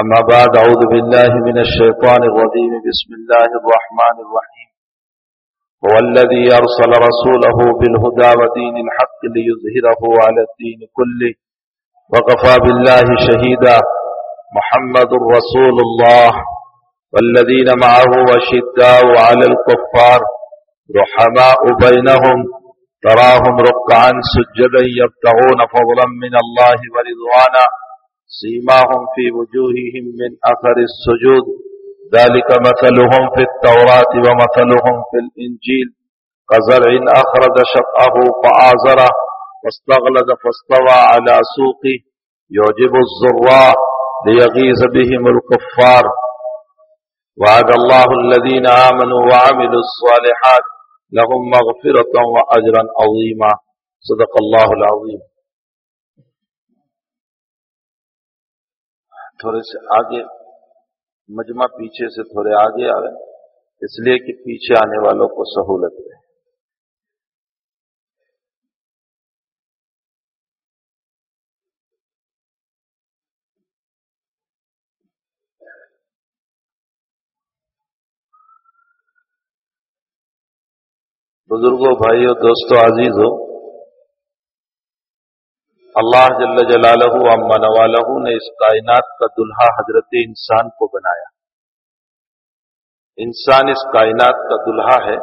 أما بعد أعوذ بالله من الشيطان الرجيم. بسم الله الرحمن الرحيم. هو الذي أرسل رسوله بالهدى ودين الحق ليظهره على الدين كله وقفى بالله شهيدا. محمد رسول الله. والذين معه وشداء على الكفار رحماء بينهم. تراهم ركعا سجدا يبتغون فضلا من الله ورضوانا. سيماهم في وجوههم من أثر السجود. ذلك مثلهم في التوراة ومثلهم في الإنجيل. كزرع أخرج شطأه فآزره واستغلد فاستوى على سوقه. يعجب الزراء ليغيظ بهم الكفار. وعد الله الذين آمنوا وعملوا الصالحات لهم مغفرة وأجرا عظيما. صدق الله العظيم. تھوڑے سے آگے، مجمع پیچھے سے تھوڑے آگے آ رہے اس لیے کہ پیچھے آنے والوں کو سہولت رہے۔ بزرگوں، بھائیوں، دوستوں عزیز ہو اللہ جل جلالہ امن والہ نے اس کائنات کا دلہا حضرت انسان کو بنایا۔ انسان اس کائنات کا دلہا ہے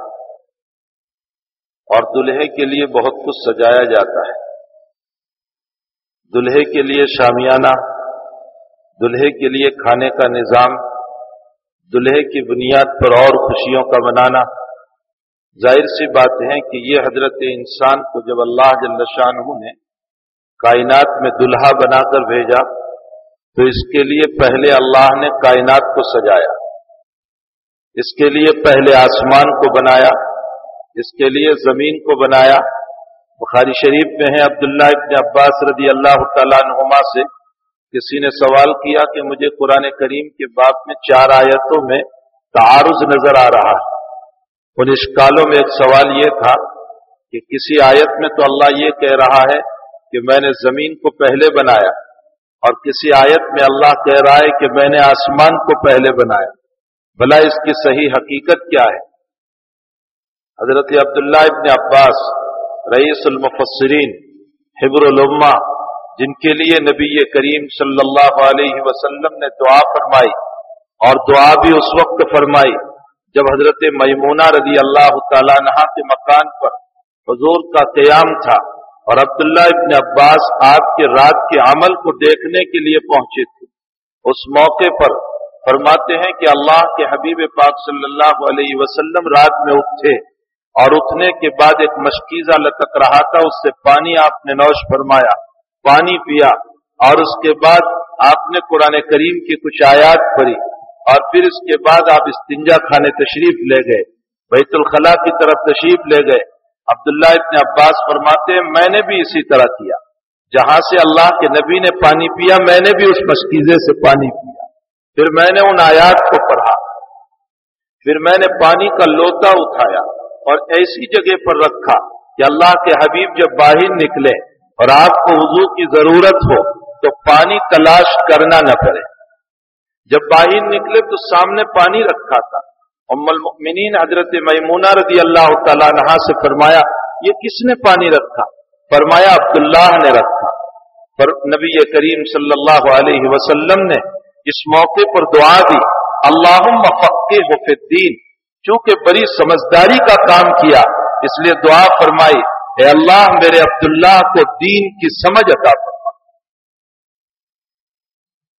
اور دلہے کے لیے بہت کچھ سجایا جاتا ہے۔ دلہے کے لیے شامیانہ، دلہے کے لیے کھانے کا نظام، دلہے کی بنیاد پر اور خوشیوں کا بنانا ظاہر سی بات ہے کہ یہ حضرت انسان کو جب اللہ جل شاہ نے کائنات میں دلہا بنا کر بھیجا، تو اس کے لیے پہلے اللہ نے کائنات کو سجایا، اس کے لیے پہلے آسمان کو بنایا، اس کے لیے زمین کو بنایا۔ بخاری شریف میں ہے عبداللہ ابن عباس رضی اللہ تعالیٰ نما سے، کسی نے سوال کیا کہ مجھے قرآن کریم کے باب میں چار آیتوں میں تعارض نظر آ رہا ہے۔ ان اشکالوں میں ایک سوال یہ تھا کہ کسی آیت میں تو اللہ یہ کہہ رہا ہے کہ میں نے زمین کو پہلے بنایا اور کسی آیت میں اللہ کہہ رہا ہے کہ میں نے آسمان کو پہلے بنایا، بھلا اس کی صحیح حقیقت کیا ہے؟ حضرت عبداللہ ابن عباس، رئیس المفسرین، حبر العما جن کے لیے نبی کریم صلی اللہ علیہ وسلم نے دعا فرمائی اور دعا بھی اس وقت فرمائی جب حضرت میمونہ رضی اللہ تعالیٰ نہا کے مکان پر حضور کا قیام تھا۔ اور عبداللہ ابن عباس آپ کے رات کے عمل کو دیکھنے کے لیے پہنچے تھے۔ اس موقع پر فرماتے ہیں کہ اللہ کے حبیب پاک صلی اللہ علیہ وسلم رات میں اٹھے اور اٹھنے کے بعد ایک مشکیزہ لٹک رہا تھا، اس سے پانی آپ نے نوش فرمایا، پانی پیا اور اس کے بعد آپ نے قرآن کریم کی کچھ آیات پڑھی اور پھر اس کے بعد آپ استنجا کھانے تشریف لے گئے، بیت الخلاء کی طرف تشریف لے گئے۔ عبداللہ ابن عباس فرماتے ہیں، میں نے بھی اسی طرح کیا۔ جہاں سے اللہ کے نبی نے پانی پیا، میں نے بھی اس مشکیزے سے پانی پیا۔ پھر میں نے ان آیات کو پڑھا۔ پھر میں نے پانی کا لوتا اٹھایا اور ایسی جگہ پر رکھا کہ اللہ کے حبیب جب باہر نکلے اور آپ کو وضو کی ضرورت ہو تو پانی تلاش کرنا نہ پڑے جب باہر نکلے تو سامنے پانی رکھا تھا۔ ام المؤمنین حضرت میمونہ رضی اللہ تعالیٰ نہا سے فرمایا، یہ کس نے پانی رکھا؟ فرمایا، عبداللہ نے رکھا۔ پر نبی کریم صلی اللہ علیہ وسلم نے اس موقع پر دعا دی اللہ مفقے الدین۔ چونکہ بڑی سمجھداری کا کام کیا، اس لیے دعا فرمائی، اے اللہ، میرے عبداللہ کو دین کی سمجھ عطا فرما۔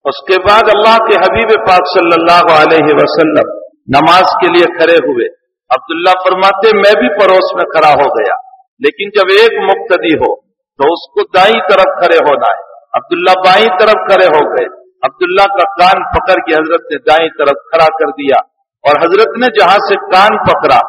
اس کے بعد اللہ کے حبیب پاک صلی اللہ علیہ وسلم نماز کے لیے کھڑے ہوئے۔ عبداللہ فرماتے، میں بھی پڑوس میں کھڑا ہو گیا، لیکن جب ایک مقتدی ہو تو اس کو دائیں طرف کھڑے ہونا ہے۔ عبداللہ بائیں طرف کھڑے ہو گئے۔ عبداللہ کا کان پکڑ کے حضرت نے دائیں طرف کھڑا کر دیا۔ اور حضرت نے جہاں سے کان پکڑا،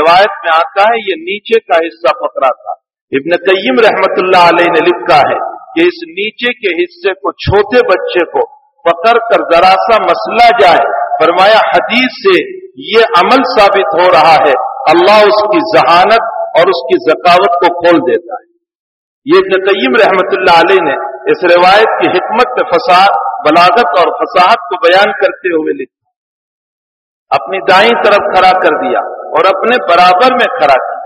روایت میں آتا ہے، یہ نیچے کا حصہ پکڑا تھا۔ ابن قیم رحمت اللہ علیہ نے لکھا ہے کہ اس نیچے کے حصے کو، چھوٹے بچے کو پکڑ کر ذرا سا مسئلہ جائے۔ فرمایا، حدیث سے یہ عمل ثابت ہو رہا ہے، اللہ اس کی ذہانت اور اس کی ذکاوت کو کھول دیتا ہے۔ یہ ابن قیم رحمت اللہ علیہ نے اس روایت کی حکمت میں فساد، بلاغت اور فساحت کو بیان کرتے ہوئے لکھا۔ اپنی دائیں طرف کھڑا کر دیا اور اپنے برابر میں کھڑا کیا۔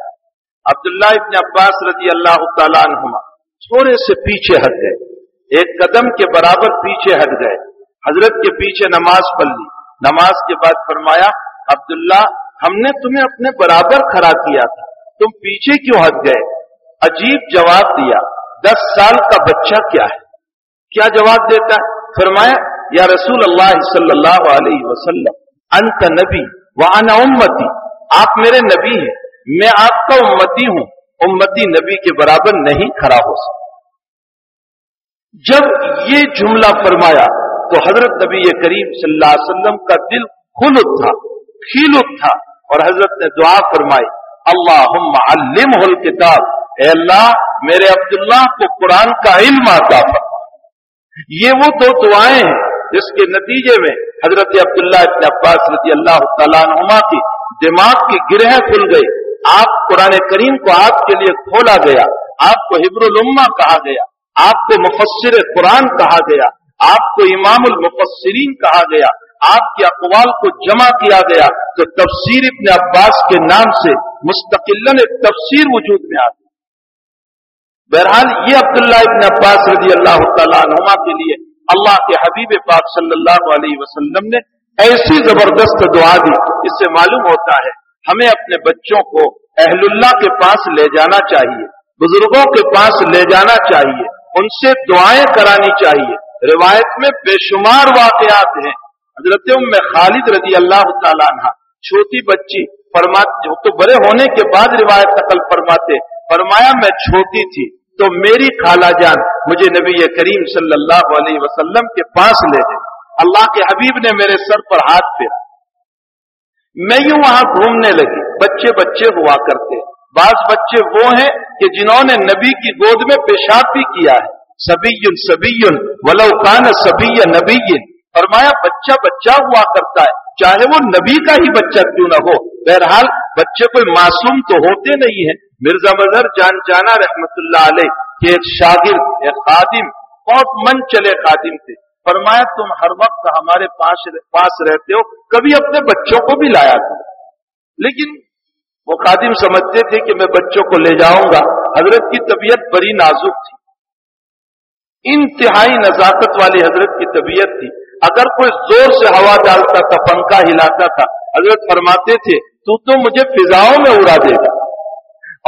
عبداللہ ابن عباس رضی اللہ تعالیٰ عنہما تھوڑے سے پیچھے ہٹ گئے۔ ایک قدم کے برابر پیچھے ہٹ گئے۔ حضرت کے پیچھے نماز پڑھ لی۔ نماز کے بعد فرمایا، عبداللہ، ہم نے تمہیں اپنے برابر کھڑا کیا تھا۔ تم پیچھے کیوں ہٹ گئے؟ عجیب جواب دیا، دس سال کا بچہ کیا ہے؟ کیا جواب دیتا ہے؟ فرمایا، یا رسول اللہ صلی اللہ علیہ وسلم، انت نبی وانا امتی. آپ میرے نبی ہیں، میں آپ کا امتی ہوں، امتی نبی کے برابر نہیں کھڑا ہو سکتا۔ جب یہ جملہ فرمایا تو حضرت نبی کریم صلی اللہ علیہ وسلم کا دل کھل تھا کھیل تھا اور حضرت نے دعا فرمائی اللہ علم کتاب اے اللہ، میرے عبداللہ کو قرآن کا علم آتا تھا یہ وہ دو دعائیں ہیں جس کے نتیجے میں حضرت عبداللہ ابن عباس رضی اللہ تعالیٰ نما کی دماغ کی گرہیں کھل گئی آپ قرآن کریم کو آپ کے لیے کھولا گیا، آپ کو حبر الما کہا گیا، آپ کو مفسر قرآن کہا گیا۔ آپ کو امام المفسرین کہا گیا، آپ کے اقوال کو جمع کیا گیا تو تفسیر ابن عباس کے نام سے مستقل ایک تفسیر وجود میں آ گئی بہرحال یہ عبداللہ ابن عباس رضی اللہ تعالیٰ عنما کے لیے اللہ کے حبیب پاک صلی اللہ علیہ وسلم نے ایسی زبردست دعا دی، اس سے معلوم ہوتا ہے ہمیں اپنے بچوں کو اہل اللہ کے پاس لے جانا چاہیے، بزرگوں کے پاس لے جانا چاہیے، ان سے دعائیں کرانی چاہیے۔ روایت میں بے شمار واقعات ہیں۔ حضرت ام خالد رضی اللہ تعالیٰ عنہ، چھوٹی بچی فرماتے تو بڑے ہونے کے بعد روایت نقل فرماتے، فرمایا میں چھوٹی تھی، تو میری خالہ جان مجھے نبی کریم صلی اللہ علیہ وسلم کے پاس لے گئے۔ اللہ کے حبیب نے میرے سر پر ہاتھ پھیرا۔ میں یوں وہاں گھومنے لگی۔ بچے بچے ہوا کرتے۔ بعض بچے وہ ہیں کہ جنہوں نے نبی کی گود میں پیشاب بھی کیا ہے۔ سبی سبی ولو کان سبی نبی فرمایا، بچہ بچہ ہوا کرتا ہے۔ چاہے وہ نبی کا ہی بچہ کیوں نہ ہو۔ بہرحال، بچے کوئی معصوم تو ہوتے نہیں ہیں۔ مرزا مظہر جان جانا رحمت اللہ علیہ کے ایک شاگرد، ایک خادم بہت من چلے خادم تھے۔ فرمایا، تم ہر وقت ہمارے پاس پاس رہتے ہو۔ کبھی اپنے بچوں کو بھی لایا کرو۔ لیکن، وہ خادم سمجھتے تھے کہ میں بچوں کو لے جاؤں گا۔ حضرت کی طبیعت بڑی نازک تھی۔ انتہائی نزاکت والی حضرت کی طبیعت تھی۔ اگر کوئی زور سے ہوا ڈالتا تھا، پنکھا ہلاتا تھا، حضرت فرماتے تھے، تو تو مجھے فضاؤں میں اڑا دے گا۔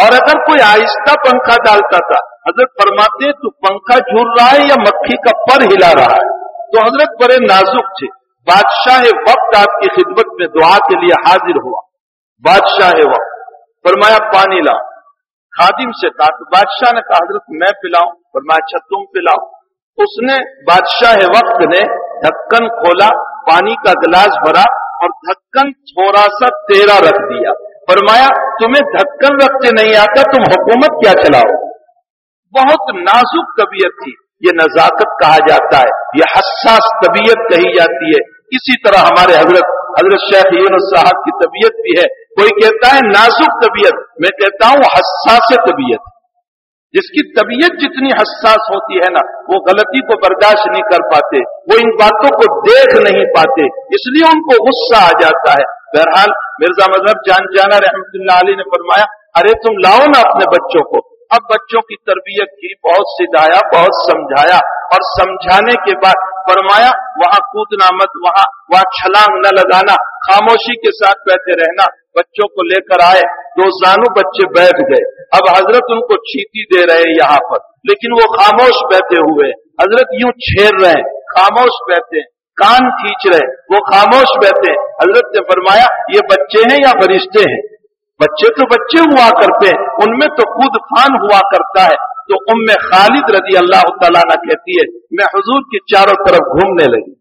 اور اگر کوئی آہستہ پنکھا ڈالتا تھا، حضرت فرماتے، تو پنکھا جھول رہا ہے یا مکھی کا پر ہلا رہا ہے؟ تو حضرت بڑے نازک تھے۔ بادشاہ وقت آپ کی خدمت میں دعا کے لیے حاضر ہوا۔ بادشاہ وقت۔ فرمایا، پانی لاؤ۔ خادم سے کہا، تو بادشاہ نے کہا، حضرت، میں پلاؤں۔ فرمایا اچھا تم پلاؤ۔ اس نے بادشاہ وقت نے ڈھکن کھولا، پانی کا گلاس بھرا اور ڈھکن تھوڑا سا تیرا رکھ دیا۔ فرمایا، تمہیں دھکن رکھتے نہیں آتا، تم حکومت کیا چلاؤ؟ بہت نازک طبیعت تھی۔ یہ نزاکت کہا جاتا ہے، یہ حساس طبیعت کہی جاتی ہے۔ اسی طرح ہمارے حضرت حضرت شیخ یونس صاحب کی طبیعت بھی ہے۔ کوئی کہتا ہے نازک طبیعت، میں کہتا ہوں حساس طبیعت۔ جس کی طبیعت جتنی حساس ہوتی ہے نا، وہ غلطی کو برداشت نہیں کر پاتے، وہ ان باتوں کو دیکھ نہیں پاتے، اس لیے ان کو غصہ آ جاتا ہے۔ بہرحال مرزا مذہب جان جانا رحمت اللہ علی نے فرمایا، ارے تم لاؤ نا اپنے بچوں کو۔ اب بچوں کی تربیت کی بہت سدھایا، بہت سمجھایا اور سمجھانے کے بعد فرمایا، وہاں کودنا مت، وہاں وہاں چھلانگ نہ لگانا، خاموشی کے ساتھ بیٹھے رہنا۔ بچوں کو لے کر آئے، دو زانو بچے بیٹھ گئے۔ اب حضرت ان کو چیتی دے رہے یہاں پر، لیکن وہ خاموش بیٹھے ہوئے حضرت یوں چھیر رہے خاموش بیٹھے کان کھینچ رہے وہ خاموش بیٹھے حضرت نے فرمایا، یہ بچے ہیں یا فرشتے ہیں؟ بچے تو بچے ہوا کرتے ہیں، ان میں تو خود فان ہوا کرتا ہے۔ تو ام خالد رضی اللہ تعالیٰ نے کہتی ہے، میں حضور کی چاروں طرف گھومنے لگی۔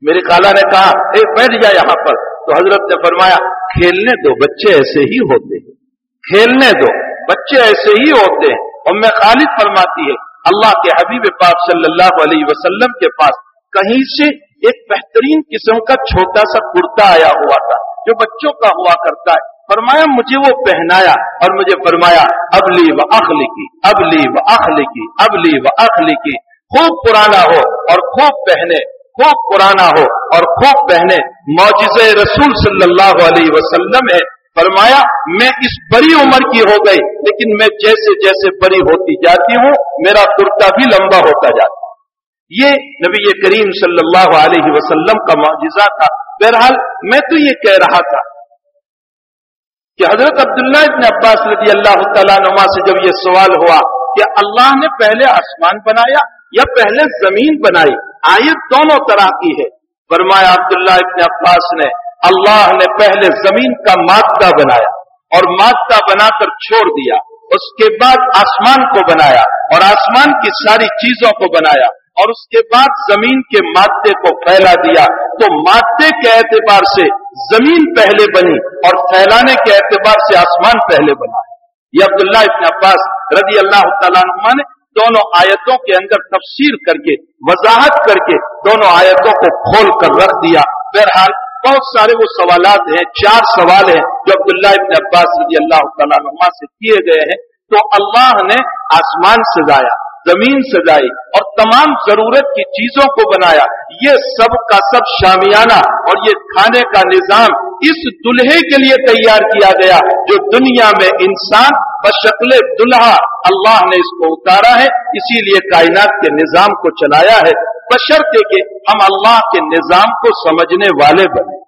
میری خالہ نے کہا، اے، بیٹھ جا یہاں پر۔ تو حضرت نے فرمایا، کھیلنے دو، بچے ایسے ہی ہوتے ہیں۔ کھیلنے دو، بچے ایسے ہی ہوتے ہیں۔ ام خالد فرماتی ہے، اللہ کے حبیب پاک صلی اللہ علیہ وسلم کے پاس کہیں سے ایک بہترین قسم کا چھوٹا سا کرتا آیا ہوا تھا، جو بچوں کا ہوا کرتا ہے۔ فرمایا، مجھے وہ پہنایا اور مجھے فرمایا، ابلی و اخلی کی ابلی و اخلی کی ابلی و اخلی کی خوب پرانا ہو اور خوب پہنے، خوب پرانا ہو اور خوب پہنے۔ معجز رسول صلی اللہ علیہ وسلم ہے فرمایا، میں اس بڑی عمر کی ہو گئی، لیکن میں جیسے جیسے بڑی ہوتی جاتی ہوں، میرا کرتا بھی لمبا ہوتا جاتا۔ یہ نبی کریم صلی اللہ علیہ وسلم کا معجزہ تھا۔ بہرحال، میں تو یہ کہہ رہا تھا کہ حضرت عبداللہ ابن عباس رضی اللہ تعالیٰ نما سے جب یہ سوال ہوا کہ اللہ نے پہلے آسمان بنایا یا پہلے زمین بنائی، آیت دونوں طرح کی ہے۔ فرمایا، عبداللہ ابن عباس نے، اللہ نے پہلے زمین کا مادہ بنایا اور مادہ بنا کر چھوڑ دیا، اس کے بعد آسمان کو بنایا اور آسمان کی ساری چیزوں کو بنایا اور اس کے بعد زمین کے مادے کو پھیلا دیا۔ تو مادے کے اعتبار سے زمین پہلے بنی اور پھیلانے کے اعتبار سے آسمان پہلے بنا یہ عبداللہ ابن عباس رضی اللہ تعالیٰ عنہ نے دونوں آیتوں کے اندر تفسیر کر کے، وضاحت کر کے دونوں آیتوں کو کھول کر رکھ دیا۔ بہرحال بہت سارے وہ سوالات ہیں، چار سوال ہیں جو عبداللہ ابن عباس رضی اللہ تعالیٰ عنہ سے کیے گئے ہیں۔ تو اللہ نے آسمان سجایا۔ زمین سجائی اور تمام ضرورت کی چیزوں کو بنایا۔ یہ سب کا سب شامیانہ اور یہ کھانے کا نظام اس دلہے کے لیے تیار کیا گیا جو دنیا میں انسان بشکل دلہا اللہ نے اس کو اتارا ہے۔ اسی لیے کائنات کے نظام کو چلایا ہے۔ بشرطے کہ ہم اللہ کے نظام کو سمجھنے والے بنے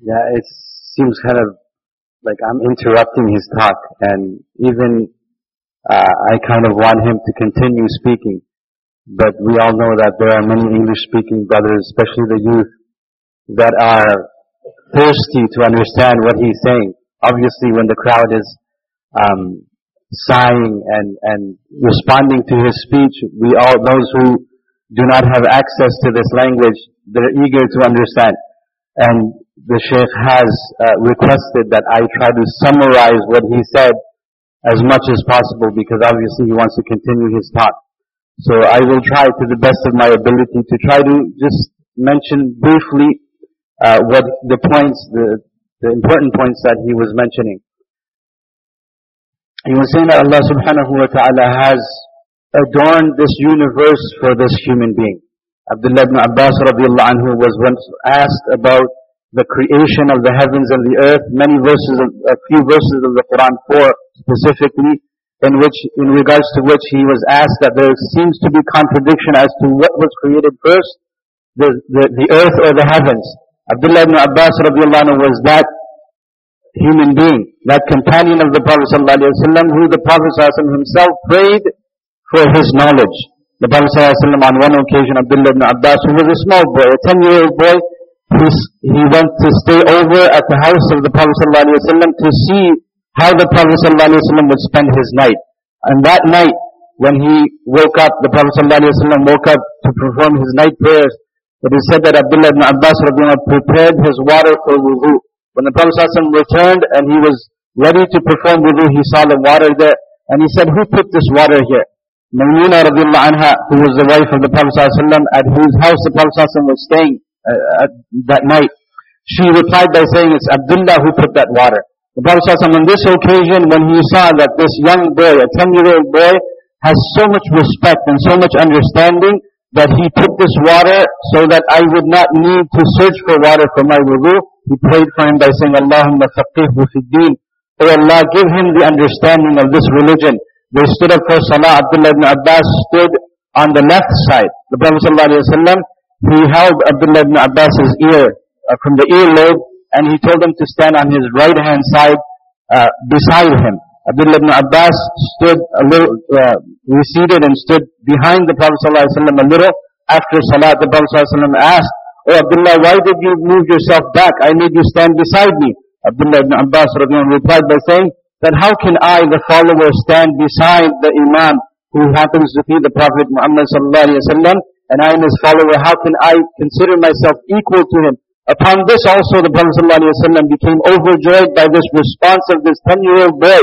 Yeah, it seems kind of like I'm interrupting his talk and even uh, I kind of want him to continue speaking. But we all know that there are many English speaking brothers, especially the youth, that are thirsty to understand what he's saying. Obviously when the crowd is um, sighing and, and responding to his speech, we all, those who do not have access to this language, they're eager to understand. And the Sheikh has uh, requested that I try to summarize what he said as much as possible because obviously he wants to continue his talk. So I will try to the best of my ability to try to just mention briefly uh, what the points, the, the important points that he was mentioning. He was saying that Allah subhanahu wa ta'ala has adorned this universe for this human being. Abdullah ibn Abbas radiallahu anhu was once asked about the creation of the heavens and the earth, many verses, of, a few verses of the Quran 4 specifically, in which, in regards to which he was asked that there seems to be contradiction as to what was created first, the, the, the earth or the heavens. Abdullah ibn Abbas radiallahu was that human being, that companion of the Prophet sallallahu who the Prophet sallallahu himself prayed for his knowledge. The Prophet sallallahu on one occasion, Abdullah ibn Abbas, who was a small boy, a 10-year-old boy, he went to stay over at the house of the Prophet ﷺ to see how the Prophet ﷺ would spend his night. And that night, when he woke up, the Prophet ﷺ woke up to perform his night prayers. But he said that Abdullah ibn Abbas prepared his water for wudu. When the Prophet ﷺ returned and he was ready to perform wudu, he saw the water there. And he said, who put this water here? Maymuna radiallahu anha, who was the wife of the Prophet ﷺ, at whose house the Prophet ﷺ was staying uh, that night. She replied by saying, it's Abdullah who put that water. The Prophet ﷺ on this occasion, when he saw that this young boy, a 10-year-old boy, has so much respect and so much understanding, that he put this water so that I would not need to search for water for my wudu. He prayed for him by saying, Allahumma faqihhu fi deen. Oh Allah, give him the understanding of this religion. They stood up for salah. Abdullah ibn Abbas stood on the left side. The Prophet ﷺ he held Abdullah ibn Abbas's ear uh, from the earlobe and he told him to stand on his right hand side uh, beside him. Abdullah ibn Abbas stood a little, uh, receded and stood behind the Prophet ﷺ a little. After Salat, the Prophet ﷺ asked, Oh Abdullah, why did you move yourself back? I made you stand beside me. Abdullah ibn Abbas replied by saying, that how can I, the follower, stand beside the Imam who happens to be the Prophet Muhammad sallallahu alaihi wasallam, and I am his follower, how can I consider myself equal to him? Upon this also the Prophet wasallam became overjoyed by this response of this 10-year-old boy,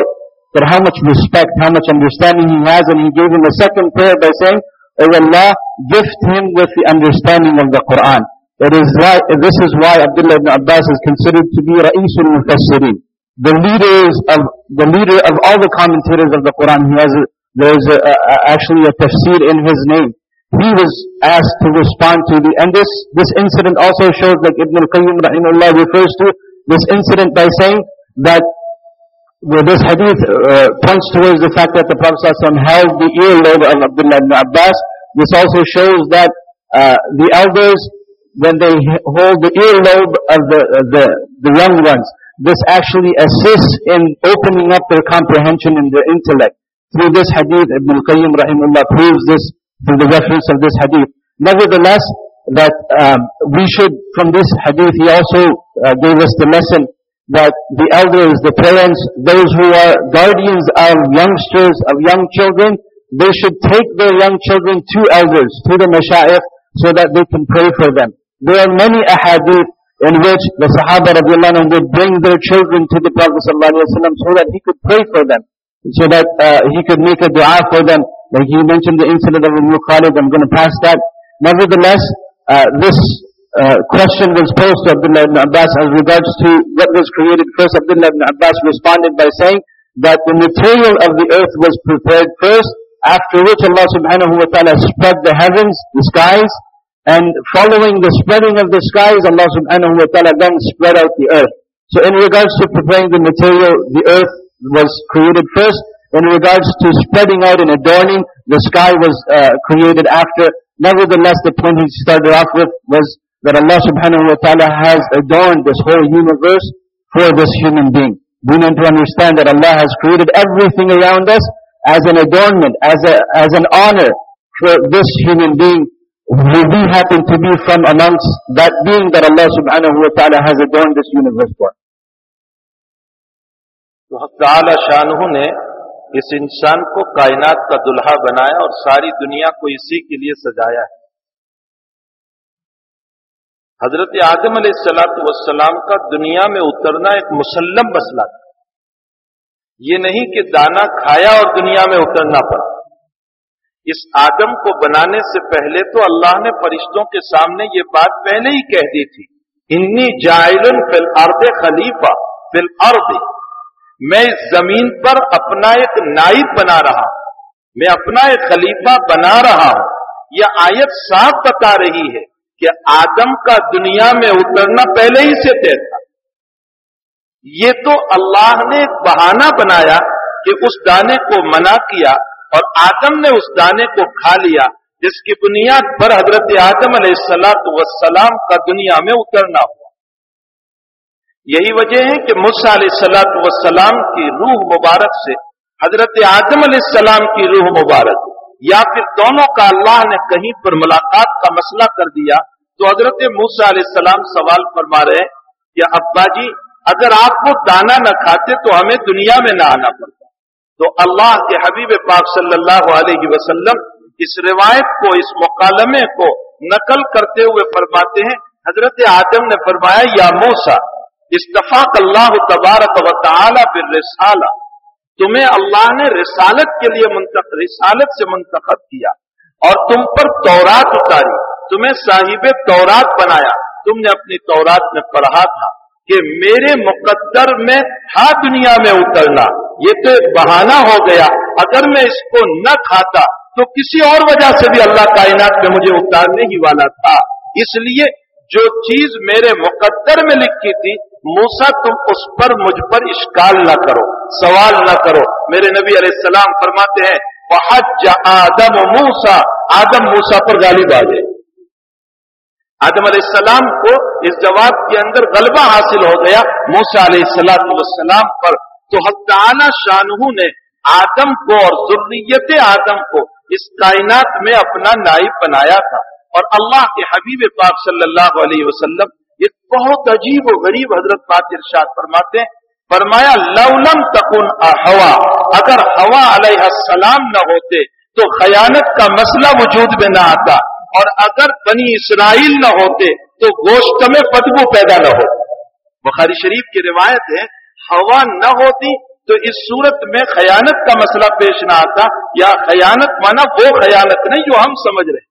that how much respect, how much understanding he has, and he gave him a second prayer by saying, O Allah, gift him with the understanding of the Quran. It is why, this is why Abdullah ibn Abbas is considered to be Ra'isul Mufassirin. The leaders of, the leader of all the commentators of the Quran. He has there's a, a, actually a tafsir in his name. He was asked to respond to the, and this, this incident also shows like Ibn al-Qayyim rahimahullah refers to this incident by saying that where this hadith uh, points towards the fact that the Prophet ﷺ held the earlobe of Abdullah ibn Abbas. This also shows that uh, the elders, when they hold the earlobe of the, the, the young ones, this actually assists in opening up their comprehension and their intellect. Through this hadith, Ibn al-Qayyim rahimahullah proves this through the reference of this hadith. Nevertheless, that um, we should, from this hadith, he also uh, gave us the lesson that the elders, the parents, those who are guardians of youngsters, of young children, they should take their young children to elders, to the mashayikh, so that they can pray for them. There are many ahadith in which the Sahaba radiallahu would bring their children to the Prophet so that he could pray for them, so that uh, he could make a dua for them. Like he mentioned the incident of Abu Khalid, I'm going to pass that. Nevertheless, uh, this uh, question was posed to Abdullah ibn Abbas as regards to what was created first. Abdullah ibn Abbas responded by saying that the material of the earth was prepared first, after which Allah subhanahu wa ta'ala spread the heavens, the skies, and following the spreading of the skies, Allah subhanahu wa ta'ala then spread out the earth. So in regards to preparing the material, the earth was created first in regards to spreading out and adorning, the sky was uh, created after. Nevertheless, the point he started off with was that Allah subhanahu wa ta'ala has adorned this whole universe for this human being. We need to understand that Allah has created everything around us as an adornment, as, a, as an honor for this human being who we happen to be from amongst that being that Allah subhanahu wa ta'ala has adorned this universe for. Allah ta'ala shanuhu ne اس انسان کو کائنات کا دلہا بنایا اور ساری دنیا کو اسی کے لیے سجایا ہے۔ حضرت آدم علیہ السلاۃ والسلام کا دنیا میں اترنا ایک مسلم مسئلہ تھا۔ یہ نہیں کہ دانا کھایا اور دنیا میں اترنا پڑا۔ اس آدم کو بنانے سے پہلے تو اللہ نے فرشتوں کے سامنے یہ بات پہلے ہی کہہ دی تھی۔ انی جائل فی الارض خلیفہ، فی الارض میں اس زمین پر اپنا ایک نائب بنا رہا ہوں، میں اپنا ایک خلیفہ بنا رہا ہوں۔ یہ آیت صاف بتا رہی ہے کہ آدم کا دنیا میں اترنا پہلے ہی سے طے تھا۔ یہ تو اللہ نے ایک بہانہ بنایا کہ اس دانے کو منع کیا اور آدم نے اس دانے کو کھا لیا، جس کی بنیاد پر حضرت آدم علیہ السلاط وسلام کا دنیا میں اترنا ہوا۔ یہی وجہ ہے کہ مسا علیہ السلاط وسلام کی روح مبارک سے، حضرت آدم علیہ السلام کی روح مبارک، یا پھر دونوں کا اللہ نے کہیں پر ملاقات کا مسئلہ کر دیا، تو حضرت موسا علیہ السلام سوال فرما رہے کہ ابا جی اگر آپ وہ دانا نہ کھاتے تو ہمیں دنیا میں نہ آنا پڑتا۔ تو اللہ کے حبیب پاک صلی اللہ علیہ وسلم اس روایت کو، اس مکالمے کو نقل کرتے ہوئے فرماتے ہیں، حضرت آدم نے فرمایا، یا موسا استفاق اللہ تبارک و تعالی بالرسالہ. تمہیں اللہ نے رسالت کے لیے منتخب رسالت سے منتخب کیا اور تم پر تورات اتاری، تمہیں صاحب تورات بنایا۔ تم نے اپنی تورات میں پڑھا تھا کہ میرے مقدر میں تھا دنیا میں اترنا، یہ تو ایک بہانہ ہو گیا۔ اگر میں اس کو نہ کھاتا تو کسی اور وجہ سے بھی اللہ کائنات میں مجھے اتارنے ہی والا تھا۔ اس لیے جو چیز میرے مقدر میں لکھی تھی موسا تم اس پر مجھ پر اشکال نہ کرو، سوال نہ کرو۔ میرے نبی علیہ السلام فرماتے ہیں بحج آدم موسا آدم موسا پر غالب آ گئے آدم علیہ السلام کو اس جواب کے اندر غلبہ حاصل ہو گیا۔ موسا علیہ السلام والسلام پر۔ تو حق شاہ نے آدم کو اور ضروریت آدم کو اس کائنات میں اپنا نائب بنایا تھا۔ اور اللہ کے حبیب پاک صلی اللہ علیہ وسلم ایک بہت عجیب و غریب حضرت پاک ارشاد فرماتے ہیں، فرمایا لولم تکن ہوا اگر ہوا علیہ السلام نہ ہوتے تو خیانت کا مسئلہ وجود میں نہ آتا، اور اگر بنی اسرائیل نہ ہوتے تو گوشت میں بدبو پیدا نہ ہو۔ بخاری شریف کی روایت ہے، ہوا نہ ہوتی تو اس صورت میں خیانت کا مسئلہ پیش نہ آتا، یا خیانت مانا وہ خیانت نہیں جو ہم سمجھ رہے۔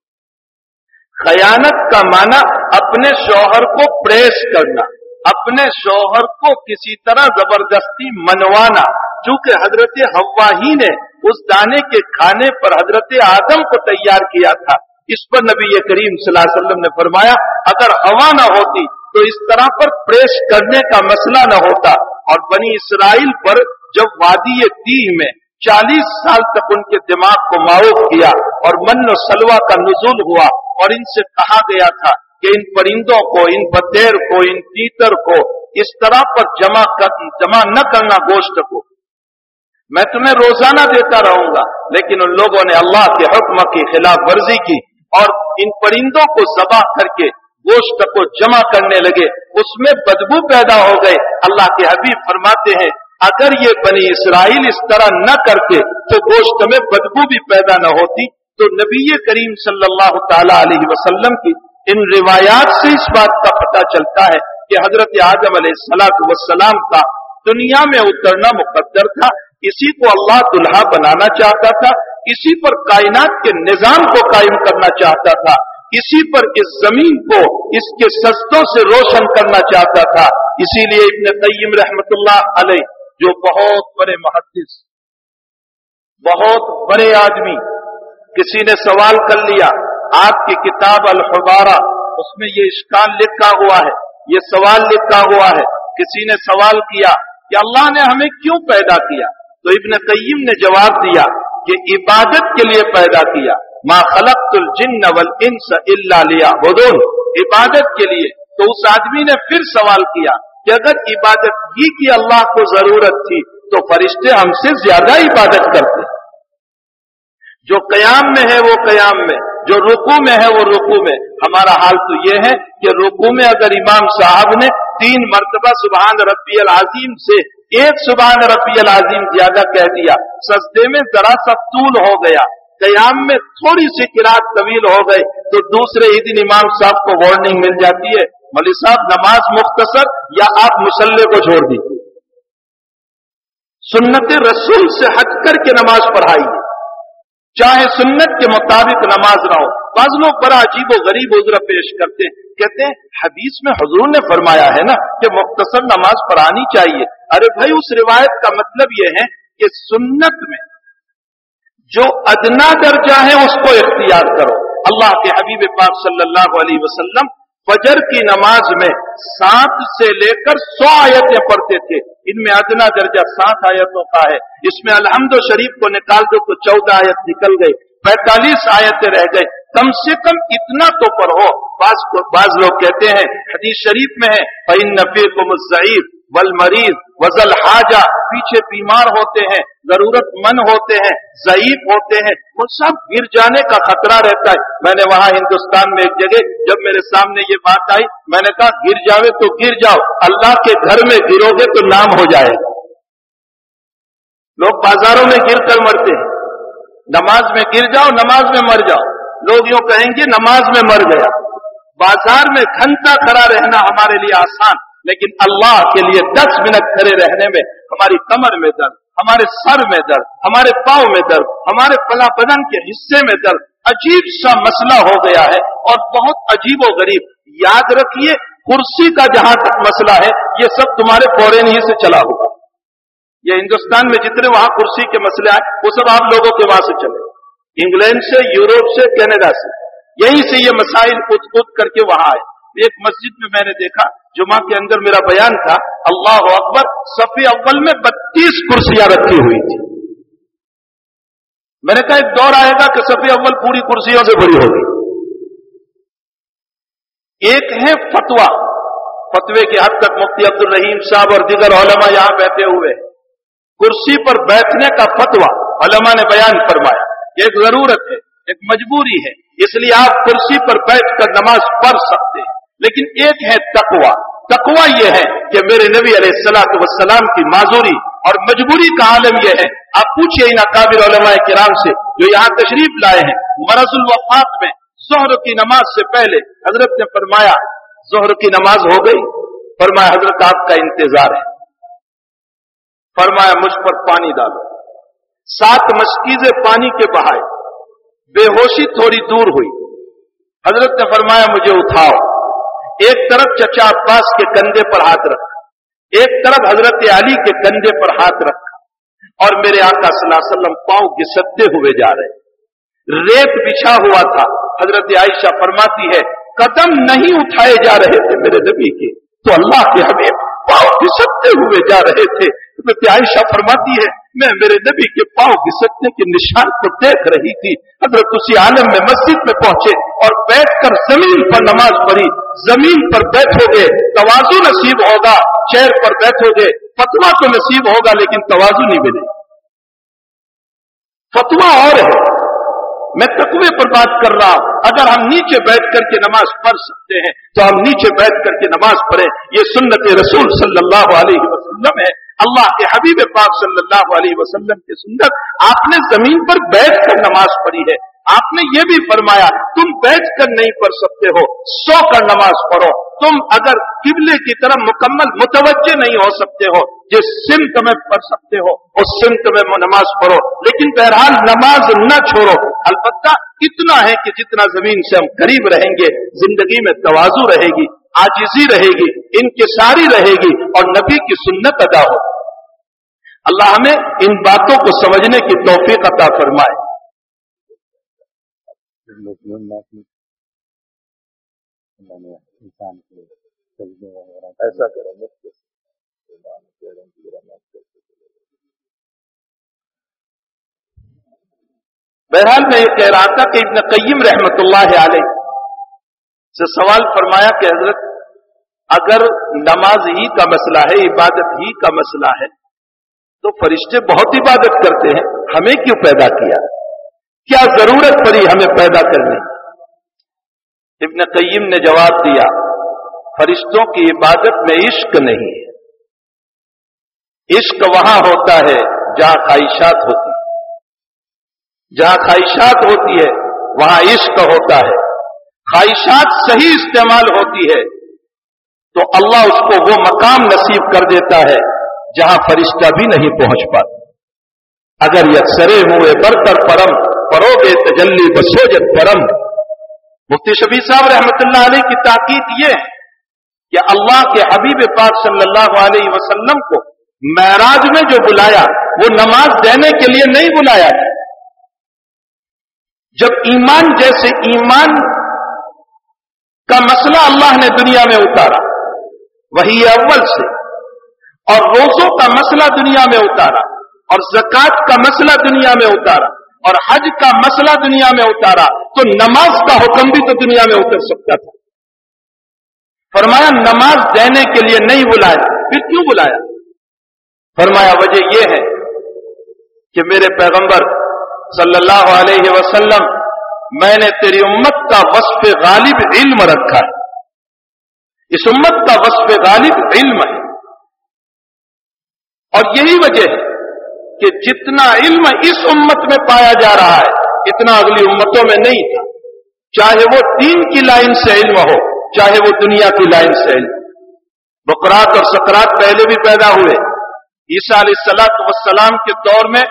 خیانت کا مانا اپنے شوہر کو پریس کرنا، اپنے شوہر کو کسی طرح زبردستی منوانا۔ چونکہ حضرت ہوا ہی نے اس دانے کے کھانے پر حضرت آدم کو تیار کیا تھا۔ اس پر نبی کریم صلی اللہ علیہ وسلم نے فرمایا، اگر ہوا نہ ہوتی تو اس طرح پر پریس کرنے کا مسئلہ نہ ہوتا۔ اور بنی اسرائیل پر جب وادی تیہ میں چالیس سال تک ان کے دماغ کو معروف کیا اور من و سلوا کا نزول ہوا اور ان سے کہا گیا تھا کہ ان پرندوں کو، ان بطیر کو، ان تیتر کو اس طرح پر جمع جمع نہ کرنا گوشت کو۔ میں تمہیں روزانہ دیتا رہوں گا، لیکن ان لوگوں نے اللہ کے حکم کی خلاف ورزی کی اور ان پرندوں کو ذبح کر کے گوشت کو جمع کرنے لگے۔ اس میں بدبو پیدا ہو گئے اللہ کے حبیب فرماتے ہیں اگر یہ بنی اسرائیل اس طرح نہ کرتے تو گوشت میں بدبو بھی پیدا نہ ہوتی۔ تو نبی کریم صلی اللہ تعالی علیہ وسلم کی ان روایات سے اس بات کا پتہ چلتا ہے کہ حضرت اعظم علیہ السلاط وسلام کا دنیا میں اترنا مقدر تھا۔ اسی کو اللہ دلہا بنانا چاہتا تھا۔ اسی پر کائنات کے نظام کو قائم کرنا چاہتا تھا۔ اسی پر اس زمین کو اس کے سستوں سے روشن کرنا چاہتا تھا۔ اسی لیے ابن قیم رحمت اللہ علیہ جو بہت بڑے محدث، بہت بڑے آدمی کسی نے سوال کر لیا، آپ کی کتاب الحبارہ، اس میں یہ اشکال لکھا ہوا ہے، یہ سوال لکھا ہوا ہے، کسی نے سوال کیا کہ اللہ نے ہمیں کیوں پیدا کیا؟ تو ابن قیم نے جواب دیا کہ عبادت کے لیے پیدا کیا۔ ما خلق الجن والانس الا لیا بدون عبادت کے لیے۔ تو اس آدمی نے پھر سوال کیا کہ اگر عبادت ہی کی اللہ کو ضرورت تھی تو فرشتے ہم سے زیادہ عبادت کرتے جو قیام میں ہے وہ قیام میں، جو رکو میں ہے وہ رکو میں۔ ہمارا حال تو یہ ہے کہ رکو میں اگر امام صاحب نے تین مرتبہ سبحان ربی العظیم سے ایک سبحان ربی العظیم زیادہ کہہ دیا سستے میں ذرا سا طول ہو گیا، قیام میں تھوڑی سی کراط طویل ہو گئی، تو دوسرے ہی دن امام صاحب کو وارننگ مل جاتی ہے۔ ملی صاحب، نماز مختصر یا آپ مسلح کو چھوڑ دیجیے سنت رسول سے ہٹ کر کے نماز پڑھائیے چاہے سنت کے مطابق نماز نہ ہو۔ بعض لوگ بڑا عجیب و غریب عذر پیش کرتے ہیں۔ کہتے ہیں، حدیث میں حضور نے فرمایا ہے نا کہ مختصر نماز پڑھانی چاہیے۔ ارے بھائی، اس روایت کا مطلب یہ ہے کہ سنت میں جو ادنا درجہ ہے، اس کو اختیار کرو۔ اللہ کے حبیب پاک صلی اللہ علیہ وسلم فجر کی نماز میں سات سے لے کر سو آیتیں پڑھتے تھے۔ ان میں ادنا درجہ سات آیتوں کا ہے۔ اس میں الحمد شریف کو نکال دو تو چودہ آیت نکل گئی۔ پینتالیس آیتیں رہ گئی۔ کم سے کم اتنا تو پڑھو۔ بعض بعض لوگ کہتے ہیں، حدیث شریف میں ہے فعین نبی کو مضعیف ول مریض وزل حاجہ پیچھے بیمار ہوتے ہیں ضرورت مند ہوتے ہیں، ضعیف ہوتے ہیں، وہ سب گر جانے کا خطرہ رہتا ہے۔ میں نے وہاں ہندوستان میں ایک جگہ جب میرے سامنے یہ بات آئی، میں نے کہا، گر جاوے تو گر جاؤ، اللہ کے گھر میں گرو گے تو نام ہو جائے۔ گا لوگ بازاروں میں گر کر مرتے ہیں۔ نماز میں گر جاؤ، نماز میں مر جاؤ۔ لوگ یوں کہیں گے، نماز میں مر گیا۔ بازار میں گھنٹہ کھڑا رہنا ہمارے لیے آسان۔ لیکن اللہ کے لیے دس منٹ کھڑے رہنے میں ہماری کمر میں درد، ہمارے سر میں درد، ہمارے پاؤں میں درد، ہمارے پلا بدن کے حصے میں درد عجیب سا مسئلہ ہو گیا ہے اور بہت عجیب و غریب۔ یاد رکھیے، کرسی کا جہاں تک مسئلہ ہے، یہ سب تمہارے فورین ہی سے چلا ہوگا۔ یہ ہندوستان میں جتنے وہاں کرسی کے مسئلے آئے، وہ سب آپ لوگوں کے وہاں سے چلے۔ انگلینڈ سے یوروپ سے، کینیڈا سے۔ یہیں سے یہ مسائل کود کود کر کے وہاں آئے۔ ایک مسجد میں میں نے دیکھا جمعہ کے اندر میرا بیان تھا، اللہ اکبر صفی اول میں بتیس کرسیاں رکھی ہوئی تھی میں نے کہا ایک دور آئے گا کہ صفی اول پوری کرسیوں سے بڑی ہوگی۔ ایک ہے فتوا فتوے کے حد تک مفتی عبد الرحیم صاحب اور دیگر علماء یہاں بیٹھے ہوئے۔ کرسی پر بیٹھنے کا فتوا علماء نے بیان فرمایا۔ ایک ضرورت ہے، ایک مجبوری ہے۔ اس لیے آپ کرسی پر بیٹھ کر نماز پڑھ سکتے ہیں۔ لیکن ایک ہے تقوا تقوا یہ ہے کہ میرے نبی علیہ السلاۃ وسلام کی معذوری اور مجبوری کا عالم یہ ہے۔ آپ پوچھئے ان قابل علماء کرام سے جو یہاں تشریف لائے ہیں، مرض الوفات میں زہر کی نماز سے پہلے حضرت نے فرمایا زہر کی نماز ہو گئی؟ فرمایا، حضرت آپ کا انتظار ہے۔ فرمایا، مجھ پر پانی ڈالو۔ سات مشکیزیں پانی کے بہائے، بے ہوشی تھوڑی دور ہوئی۔ حضرت نے فرمایا، مجھے اٹھاؤ۔ ایک طرف چچا عباس کے کندھے پر ہاتھ رکھا، ایک طرف حضرت علی کے کندھے پر ہاتھ رکھا، اور میرے آقا صلی اللہ علیہ وسلم پاؤں گستے ہوئے جا رہے ریت بچھا ہوا تھا، حضرت عائشہ فرماتی ہے، قدم نہیں اٹھائے جا رہے تھے میرے نبی کے، تو اللہ کے ہمیں پاؤں گستے ہوئے جا رہے تھے۔ میں عائشہ فرماتی ہے، میں میرے نبی کے پاؤں گسٹنے کے نشان کو دیکھ رہی تھی۔ حضرت اسی عالم میں مسجد میں پہنچے اور بیٹھ کر زمین پر نماز پڑھی۔ زمین پر بیٹھو گے توازو نصیب ہوگا۔ چیر پر بیٹھو گے۔ فتوا تو نصیب ہوگا لیکن توازو نہیں ملے۔ فتوا اور ہے۔ میں تقوی پر بات کر رہا ہوں۔ اگر ہم نیچے بیٹھ کر کے نماز پڑھ سکتے ہیں، تو ہم نیچے بیٹھ کر کے نماز پڑھیں۔ یہ سنت رسول صلی اللہ علیہ وسلم ہے۔ اللہ کے حبیب پاک صلی اللہ علیہ وسلم کی سنت آپ نے زمین پر بیٹھ کر نماز پڑھی ہے۔ آپ نے یہ بھی فرمایا، تم بیٹھ کر نہیں پڑھ سکتے ہو، سو کر نماز پڑھو۔ تم اگر قبلے کی طرف مکمل متوجہ نہیں ہو سکتے ہو، جس سمت میں پڑھ سکتے ہو، اس سمت میں نماز پڑھو۔ لیکن بہرحال نماز نہ چھوڑو۔ البتہ اتنا ہے کہ جتنا زمین سے ہم قریب رہیں گے، زندگی میں توازو رہے گی آجزی رہے گی، انکساری رہے گی اور نبی کی سنت ادا ہو۔ اللہ ہمیں ان باتوں کو سمجھنے کی توفیق عطا فرمائے۔ ایسا کریں بہرحال میں یہ کہہ رہا تھا کہ ابن قیم رحمت اللہ علیہ سے سوال فرمایا کہ حضرت، اگر نماز ہی کا مسئلہ ہے، عبادت ہی کا مسئلہ ہے، تو فرشتے بہت عبادت کرتے ہیں، ہمیں کیوں پیدا کیا؟ کیا ضرورت پڑی ہمیں پیدا کرنے ابن قیم نے جواب دیا، فرشتوں کی عبادت میں عشق نہیں ہے۔ عشق وہاں ہوتا ہے جہاں خواہشات ہوتی جہاں خواہشات ہوتی ہے، وہاں عشق ہوتا ہے۔ خواہشات صحیح استعمال ہوتی ہے، تو اللہ اس کو وہ مقام نصیب کر دیتا ہے جہاں فرشتہ بھی نہیں پہنچ پاتا اگر یہ سرے ہوئے برتر پرم پرو گے، تجلی بسوجت پرم مفتی شبی صاحب رحمت اللہ علیہ کی تاکید یہ ہے کہ اللہ کے حبیب پاک صلی اللہ علیہ وسلم کو معراج میں جو بلایا، وہ نماز دینے کے لیے نہیں بلایا۔ جب ایمان، جیسے ایمان کا مسئلہ اللہ نے دنیا میں اتارا، وہی اول سے۔ اور روزوں کا مسئلہ دنیا میں اتارا، اور زکات کا مسئلہ دنیا میں اتارا۔ اور حج کا مسئلہ دنیا میں اتارا تو نماز کا حکم بھی تو دنیا میں اتر سکتا تھا۔ فرمایا، نماز دینے کے لیے نہیں بلایا، پھر کیوں بلایا؟ فرمایا، وجہ یہ ہے کہ میرے پیغمبر صلی اللہ علیہ وسلم، میں نے تیری امت کا وصف غالب علم رکھا ہے۔ اس امت کا وصف غالب علم ہے۔ اور یہی وجہ ہے کہ جتنا علم اس امت میں پایا جا رہا ہے، اتنا اگلی امتوں میں نہیں تھا۔ چاہے وہ دین کی لائن سے علم ہو، چاہے وہ دنیا کی لائن سے علم۔ بکرات اور سکرات پہلے بھی پیدا ہوئے۔ عیسیٰ علیہ السلاط وسلام کے دور میں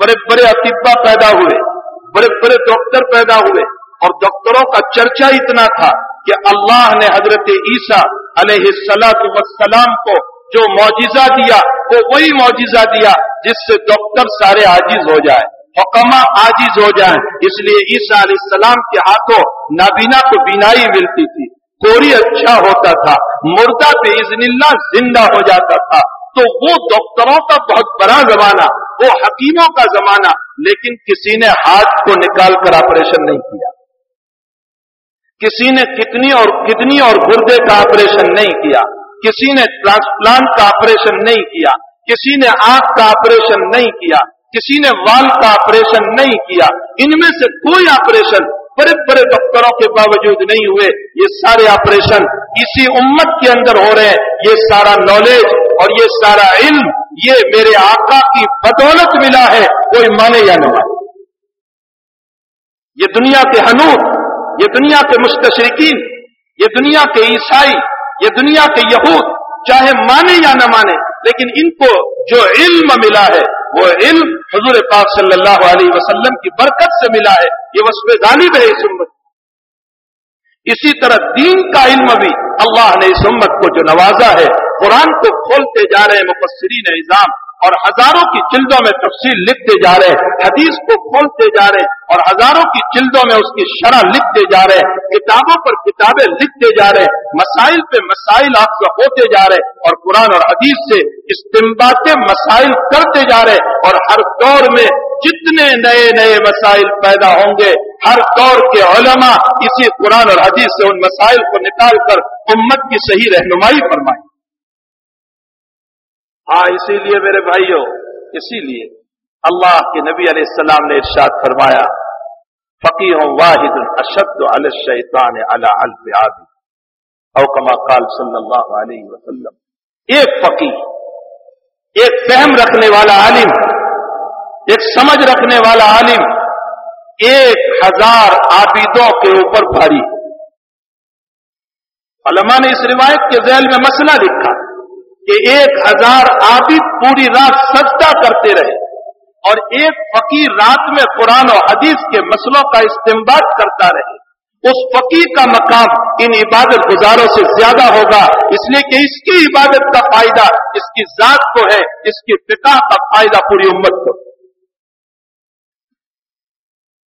بڑے بڑے اطبا پیدا ہوئے، بڑے بڑے ڈاکٹر پیدا ہوئے۔ اور ڈاکٹروں کا چرچا اتنا تھا کہ اللہ نے حضرت عیسیٰ علیہ السلاط وسلام کو جو معجزہ دیا، وہ وہی معجزہ دیا جس سے ڈاکٹر سارے عاجز ہو جائے حکمہ عاجز ہو جائیں۔ اس لیے عیسیٰ علیہ السلام کے ہاتھوں نابینا کو بینائی ملتی تھی۔ کوری اچھا ہوتا تھا، مردہ بے عزن اللہ زندہ ہو جاتا تھا۔ تو وہ ڈاکٹروں کا بہت بڑا زمانہ، وہ حکیموں کا زمانہ، لیکن کسی نے ہاتھ کو نکال کر آپریشن نہیں کیا۔ کسی نے کتنی اور کتنی اور گردے کا آپریشن نہیں کیا۔ کسی نے ٹرانسپلانٹ کا آپریشن نہیں کیا، کسی نے آنکھ کا آپریشن نہیں کیا، کسی نے وال کا آپریشن نہیں کیا۔ ان میں سے کوئی آپریشن بڑے بڑے دفتروں کے باوجود نہیں ہوئے۔ یہ سارے آپریشن اسی امت کے اندر ہو رہے ہیں۔ یہ سارا نالج اور یہ سارا علم، یہ میرے آقا کی بدولت ملا ہے، کوئی مانے یا نہ مانے۔ یہ دنیا کے حنور یہ دنیا کے مستشرقین، یہ دنیا کے عیسائی یہ دنیا کے یہود چاہے مانے یا نہ مانے، لیکن ان کو جو علم ملا ہے، وہ علم حضور پاک صلی اللہ علیہ وسلم کی برکت سے ملا ہے، یہ وسف غالب ہے اس امت اسی طرح دین کا علم بھی اللہ نے اس امت کو جو نوازا ہے، قرآن کو کھولتے جا رہے ہیں مفسرین نظام اور ہزاروں کی جلدوں میں تفصیل لکھتے جا رہے حدیث کو کھولتے جا رہے اور ہزاروں کی جلدوں میں اس کی شرح لکھتے جا رہے کتابوں پر کتابیں لکھتے جا رہے مسائل پہ مسائل آپ سے ہوتے جا رہے اور قرآن اور حدیث سے استمبا مسائل کرتے جا رہے اور ہر دور میں جتنے نئے نئے مسائل پیدا ہوں گے، ہر دور کے علماء اسی قرآن اور حدیث سے ان مسائل کو نکال کر امت کی صحیح رہنمائی فرمائیں۔ ہاں اسی لیے میرے بھائیوں اسی لیے اللہ کے نبی علیہ السلام نے ارشاد فرمایا فقی ہوں واحد اشد الشیطان علی الف او کما قال صلی اللہ علیہ وسلم۔ ایک فقی ایک فہم رکھنے والا عالم، ایک سمجھ رکھنے والا عالم، ایک ہزار عابدوں کے اوپر بھاری۔ علماء نے اس روایت کے ذیل میں مسئلہ لکھا۔ کہ ایک ہزار عابد پوری رات سجدہ کرتے رہے اور ایک فقیر رات میں قرآن و حدیث کے مسئلوں کا استعمال کرتا رہے۔ اس فقیر کا مقام ان عبادت گزاروں سے زیادہ ہوگا۔ اس لیے کہ اس کی عبادت کا فائدہ اس کی ذات کو ہے، اس کی فقہ کا فائدہ پوری امت کو۔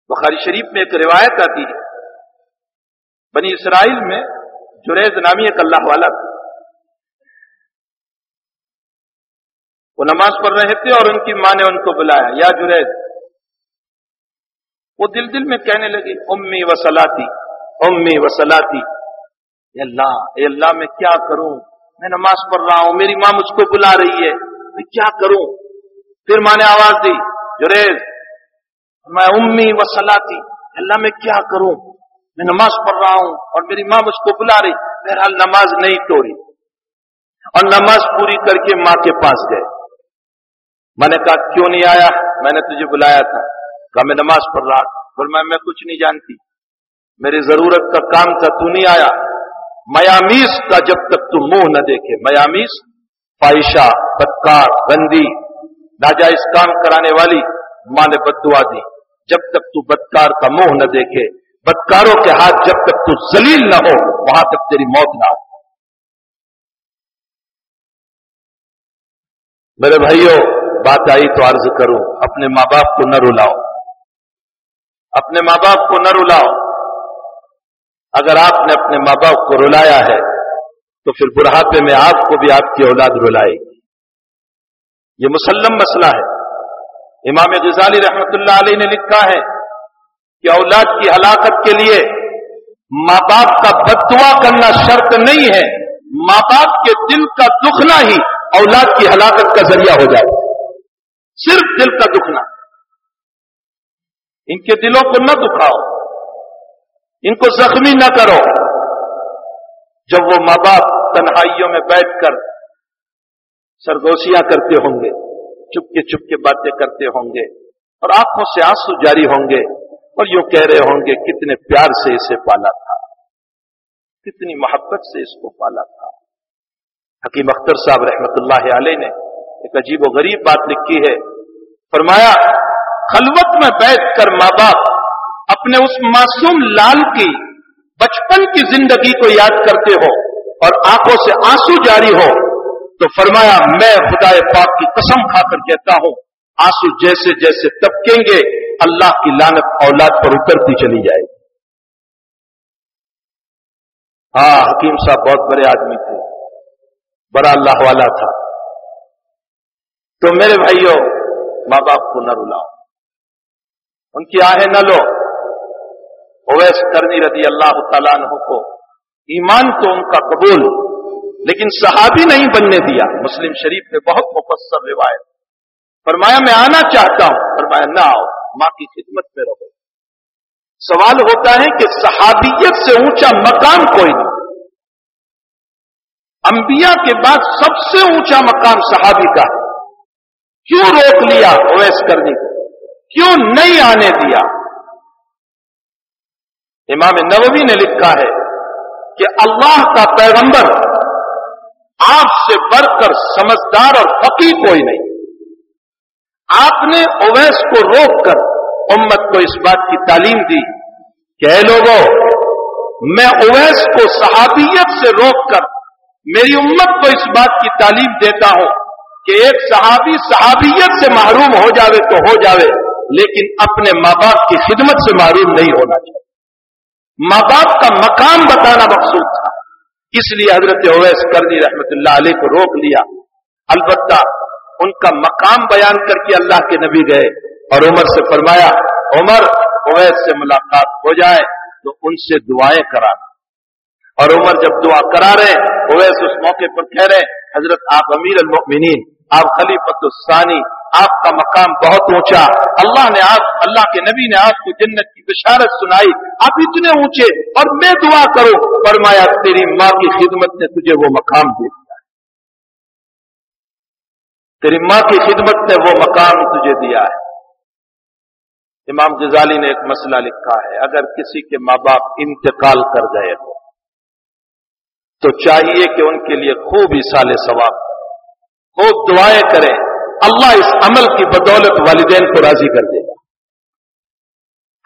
بخاری شریف میں ایک روایت آتی ہے۔ بنی اسرائیل میں جریز نامی ایک اللہ والا تھا۔ وہ نماز پڑھ رہے تھے اور ان کی ماں نے ان کو بلایا، یا جریز وہ دل دل میں کہنے لگی امی و سلاتی، امی و سلاتی۔ اے اللہ اے اللہ، میں کیا کروں؟ میں نماز پڑھ رہا ہوں، میری ماں مجھ کو بلا رہی ہے، میں کیا کروں؟ پھر ماں نے آواز دی جریز میں امی و سلاتی اللہ، میں کیا کروں؟ میں نماز پڑھ رہا ہوں اور میری ماں مجھ کو بلا رہی، بہرحال نماز نہیں توڑی۔ اور نماز پوری کر کے ماں کے پاس گئے۔ میں نے کہا، کیوں نہیں آیا؟ میں نے تجھے بلایا تھا۔ کہا، میں نماز پڑھ رہا تھا۔ بول، میں میں کچھ نہیں جانتی۔ میری ضرورت کا کام تھا، تو نہیں آیا۔ میامیس کا جب تک تو منہ نہ دیکھے۔ میامیس فائشہ بدکار، گندی، ناجائز کام کرانے والی، ماں نے بدعا دی۔ جب تک تو بدکار کا منہ نہ دیکھے، بدکاروں کے ہاتھ جب تک تو ذلیل نہ ہو، وہاں تک تیری موت نہ ہو میرے بھائیوں، بات آئی تو عرض کروں، اپنے ماں باپ کو نہ رلاؤ۔ اپنے ماں باپ کو نہ رلاؤ۔ اگر آپ نے اپنے ماں باپ کو رلایا ہے، تو پھر بڑھاپے میں آپ کو بھی آپ کی اولاد رلائے گی۔ یہ مسلم مسئلہ ہے۔ امام غزالی رحمت اللہ علیہ نے لکھا ہے کہ اولاد کی ہلاکت کے لیے ماں باپ کا بدوا کرنا شرط نہیں ہے۔ ماں باپ کے دل کا دکھنا ہی اولاد کی ہلاکت کا ذریعہ ہو جاتا ہے صرف دل کا دکھنا۔ ان کے دلوں کو نہ دکھاؤ۔ ان کو زخمی نہ کرو۔ جب وہ ماں باپ تنہائیوں میں بیٹھ کر سرگوشیاں کرتے ہوں گے چپ کے چپ کے باتیں کرتے ہوں گے اور آنکھوں سے آنسو جاری ہوں گے اور یوں کہہ رہے ہوں گے، کتنے پیار سے اسے پالا تھا۔ کتنی محبت سے اس کو پالا تھا۔ حکیم اختر صاحب رحمت اللہ علیہ نے ایک عجیب و غریب بات لکھی ہے۔ فرمایا، خلوت میں بیٹھ کر ماں باپ اپنے اس معصوم لال کی، بچپن کی زندگی کو یاد کرتے ہو اور آنکھوں سے آنسو جاری ہو تو فرمایا، میں خدا پاک کی قسم کھا کر کہتا ہوں، آنسو جیسے جیسے تبکیں گے، اللہ کی لانت اولاد پر اترتی چلی جائے گی۔ ہاں حکیم صاحب بہت بڑے آدمی تھے۔ بڑا اللہ والا تھا۔ تو میرے بھائیوں ماں باپ کو نہ رلاؤ۔ ان کی آہیں نہ لو۔ اویس کرنی رضی اللہ تعالیٰ عنہ کو ایمان تو ان کا قبول، لیکن صحابی نہیں بننے دیا۔ مسلم شریف میں بہت مفسر روایت۔ فرمایا، میں آنا چاہتا ہوں۔ فرمایا، نہ آؤ، ماں کی خدمت میں رہو۔ سوال ہوتا ہے کہ صحابیت سے اونچا مقام کوئی نہیں۔ انبیاء کے بعد سب سے اونچا مقام صحابی کا کیوں روک لیا اویس کرنے کو؟ کیوں نہیں آنے دیا؟ امام نووی نے لکھا ہے کہ اللہ کا پیغمبر آپ سے بڑھ کر سمجھدار اور فقی کوئی نہیں۔ آپ نے اویس کو روک کر امت کو اس بات کی تعلیم دی کہ اے لوگوں میں اویس کو صحابیت سے روک کر میری امت کو اس بات کی تعلیم دیتا ہوں کہ ایک صحابی صحابیت سے محروم ہو جاوے تو ہو جاوے، لیکن اپنے ماں باپ کی خدمت سے محروم نہیں ہونا چاہیے۔ ماں باپ کا مقام بتانا مقصود تھا، اس لیے حضرت اویس کرنی رحمت اللہ علیہ کو روک لیا۔ البتہ ان کا مقام بیان کر کے اللہ کے نبی گئے اور عمر سے فرمایا، عمر اویس سے ملاقات ہو جائے تو ان سے دعائیں کرانا اور عمر جب دعا کرا رہے اویس اس موقع پر کہہ رہے حضرت آپ امیر المؤمنین، آپ خلیفت الثانی، آپ کا مقام بہت اونچا، اللہ نے آپ، اللہ کے نبی نے آپ کو جنت کی بشارت سنائی، آپ اتنے اونچے اور میں دعا کروں، فرمایا تیری ماں کی خدمت نے تجھے وہ مقام دے دیا۔ تیری ماں کی خدمت نے وہ مقام تجھے دیا ہے۔ امام جزالی نے ایک مسئلہ لکھا ہے، اگر کسی کے ماں باپ انتقال کر گئے ہو تو چاہیے کہ ان کے لیے خوب اشال ثواب خوب دعائیں کریں اللہ اس عمل کی بدولت والدین کو راضی کر دے گا۔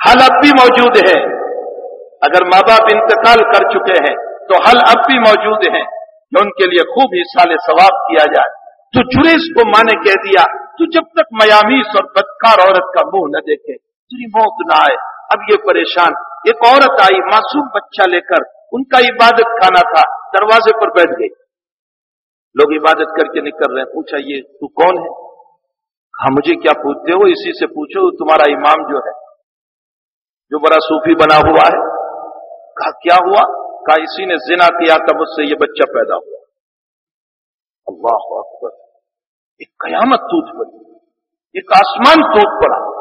حل اب بھی موجود ہے اگر ماں باپ انتقال کر چکے ہیں تو حل اب بھی موجود ہیں۔ کہ ان کے لیے خوب اشال ثواب کیا جائے۔ تو جریس کو ماں نے کہہ دیا، تو جب تک میامیس اور بدکار عورت کا منہ نہ دیکھے، تیری موت نہ آئے۔ اب یہ پریشان۔ ایک عورت آئی، معصوم بچہ لے کر ان کا عبادت کھانا تھا، دروازے پر بیٹھ گئی لوگ عبادت کر کے نکل رہے ہیں، پوچھا، یہ تو کون ہے؟ ہاں مجھے کیا پوچھتے ہو؟ اسی سے پوچھو، تمہارا امام جو ہے، جو بڑا صوفی بنا ہوا ہے۔ کہا، کیا ہوا؟ کہا، اسی نے زنا کیا تب اس سے یہ بچہ پیدا ہوا۔ اللہ اکبر، ایک قیامت ٹوٹ پڑی، ایک آسمان ٹوٹ پڑا۔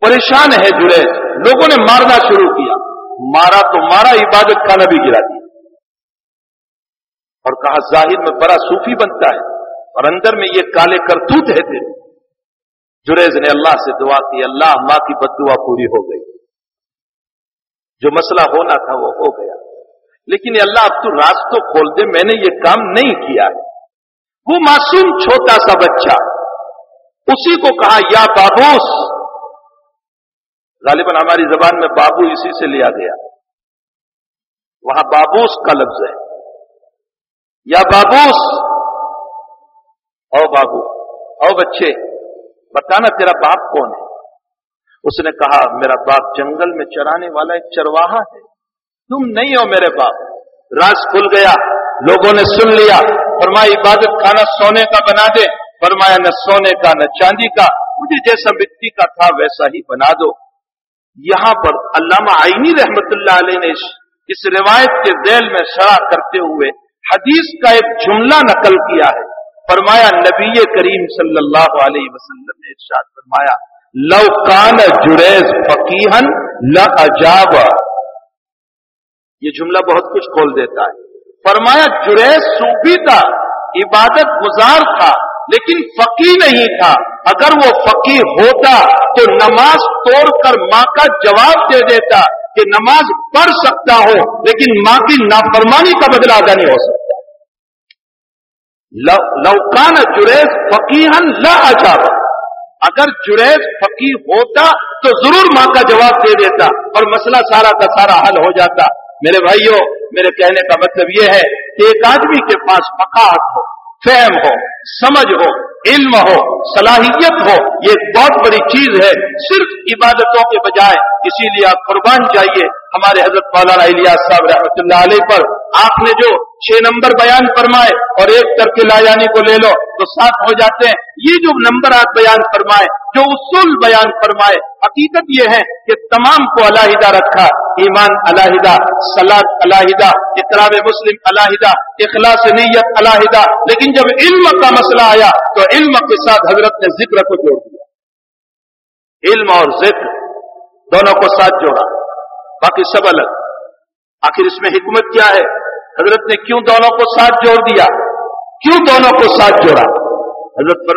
پریشان ہے جڑے لوگوں نے مارنا شروع کیا۔ مارا تو مارا، عبادت کا نبی گرا دیا اور کہا، ظاہر میں بڑا صوفی بنتا ہے۔ اور اندر میں یہ کالے کرتوت ہے تیرے۔ جریز نے اللہ سے دعا کی، اللہ ماں کی بد دعا پوری ہو گئی۔ جو مسئلہ ہونا تھا وہ ہو گیا۔ لیکن اللہ اب تو راستوں کھول دے، میں نے یہ کام نہیں کیا۔ ہے وہ معصوم چھوٹا سا بچہ۔ اسی کو کہا، یا بابوس غالباً ہماری زبان میں بابو اسی سے لیا گیا۔ وہاں بابوس کا لفظ ہے۔ یا بابوس، او بابو، او بچے، بتانا تیرا باپ کون ہے؟ اس نے کہا، میرا باپ جنگل میں چرانے والا ایک چرواہا ہے۔ تم نہیں ہو میرے باپ۔ راز کھل گیا، لوگوں نے سن لیا۔ فرمایا، عبادت کھانا سونے کا بنا دے۔ فرمایا، نہ سونے کا، نہ چاندی کا، مجھے جیسا مٹی کا تھا ویسا ہی بنا دو۔ یہاں پر علامہ آئینی رحمت اللہ علیہ نے اس روایت کے ذیل میں شرح کرتے ہوئے حدیث کا ایک جملہ نقل کیا ہے۔ فرمایا، نبی کریم صلی اللہ علیہ وسلم نے ارشاد فرمایا، لو کان جریز فقیحن لجاب یہ جملہ بہت کچھ کھول دیتا ہے۔ فرمایا، جریز صوفی تھا عبادت گزار تھا۔ لیکن فقی نہیں تھا۔ اگر وہ فقی ہوتا تو نماز توڑ کر ماں کا جواب دے دیتا کہ نماز پڑھ سکتا ہو لیکن ماں کی نافرمانی کا بدلہ ادا نہیں ہو سکتا۔ لوکان جریز فقیحن لا اجاب۔ اگر جریز فقی ہوتا تو ضرور ماں کا جواب دے دیتا اور مسئلہ سارا کا سارا حل ہو جاتا۔ میرے بھائیوں، میرے کہنے کا مطلب یہ ہے کہ ایک آدمی کے پاس فقاحت ہو۔ فہم ہو سمجھ ہو علم ہو، صلاحیت ہو، یہ بہت بڑی چیز ہے۔ صرف عبادتوں کے بجائے، اسی لیے آپ قربان چاہیے ہمارے حضرت مولانا الیاس صاحب رحمۃ اللہ علیہ پر آپ نے جو چھ نمبر بیان فرمائے اور ایک کر کے لایانی کو لے لو، تو سات ہو جاتے ہیں۔ یہ جو نمبر آپ بیان فرمائے، جو اصول بیان فرمائے، حقیقت یہ ہے کہ تمام کو علیحدہ رکھا۔ ایمان علیحدہ سلاد علیحدہ اقراب مسلم علیحدہ، اخلاص نیت علیحدہ۔ لیکن جب علم کا مسئلہ آیا، تو علم کے ساتھ حضرت نے ذکر کو جوڑ دیا۔ علم اور ذکر دونوں کو ساتھ جوڑا۔ باقی سب الگ۔ آخر اس میں حکمت کیا ہے؟ حضرت نے کیوں دونوں کو ساتھ جوڑ دیا؟ کیوں دونوں کو ساتھ جوڑا؟ حضرت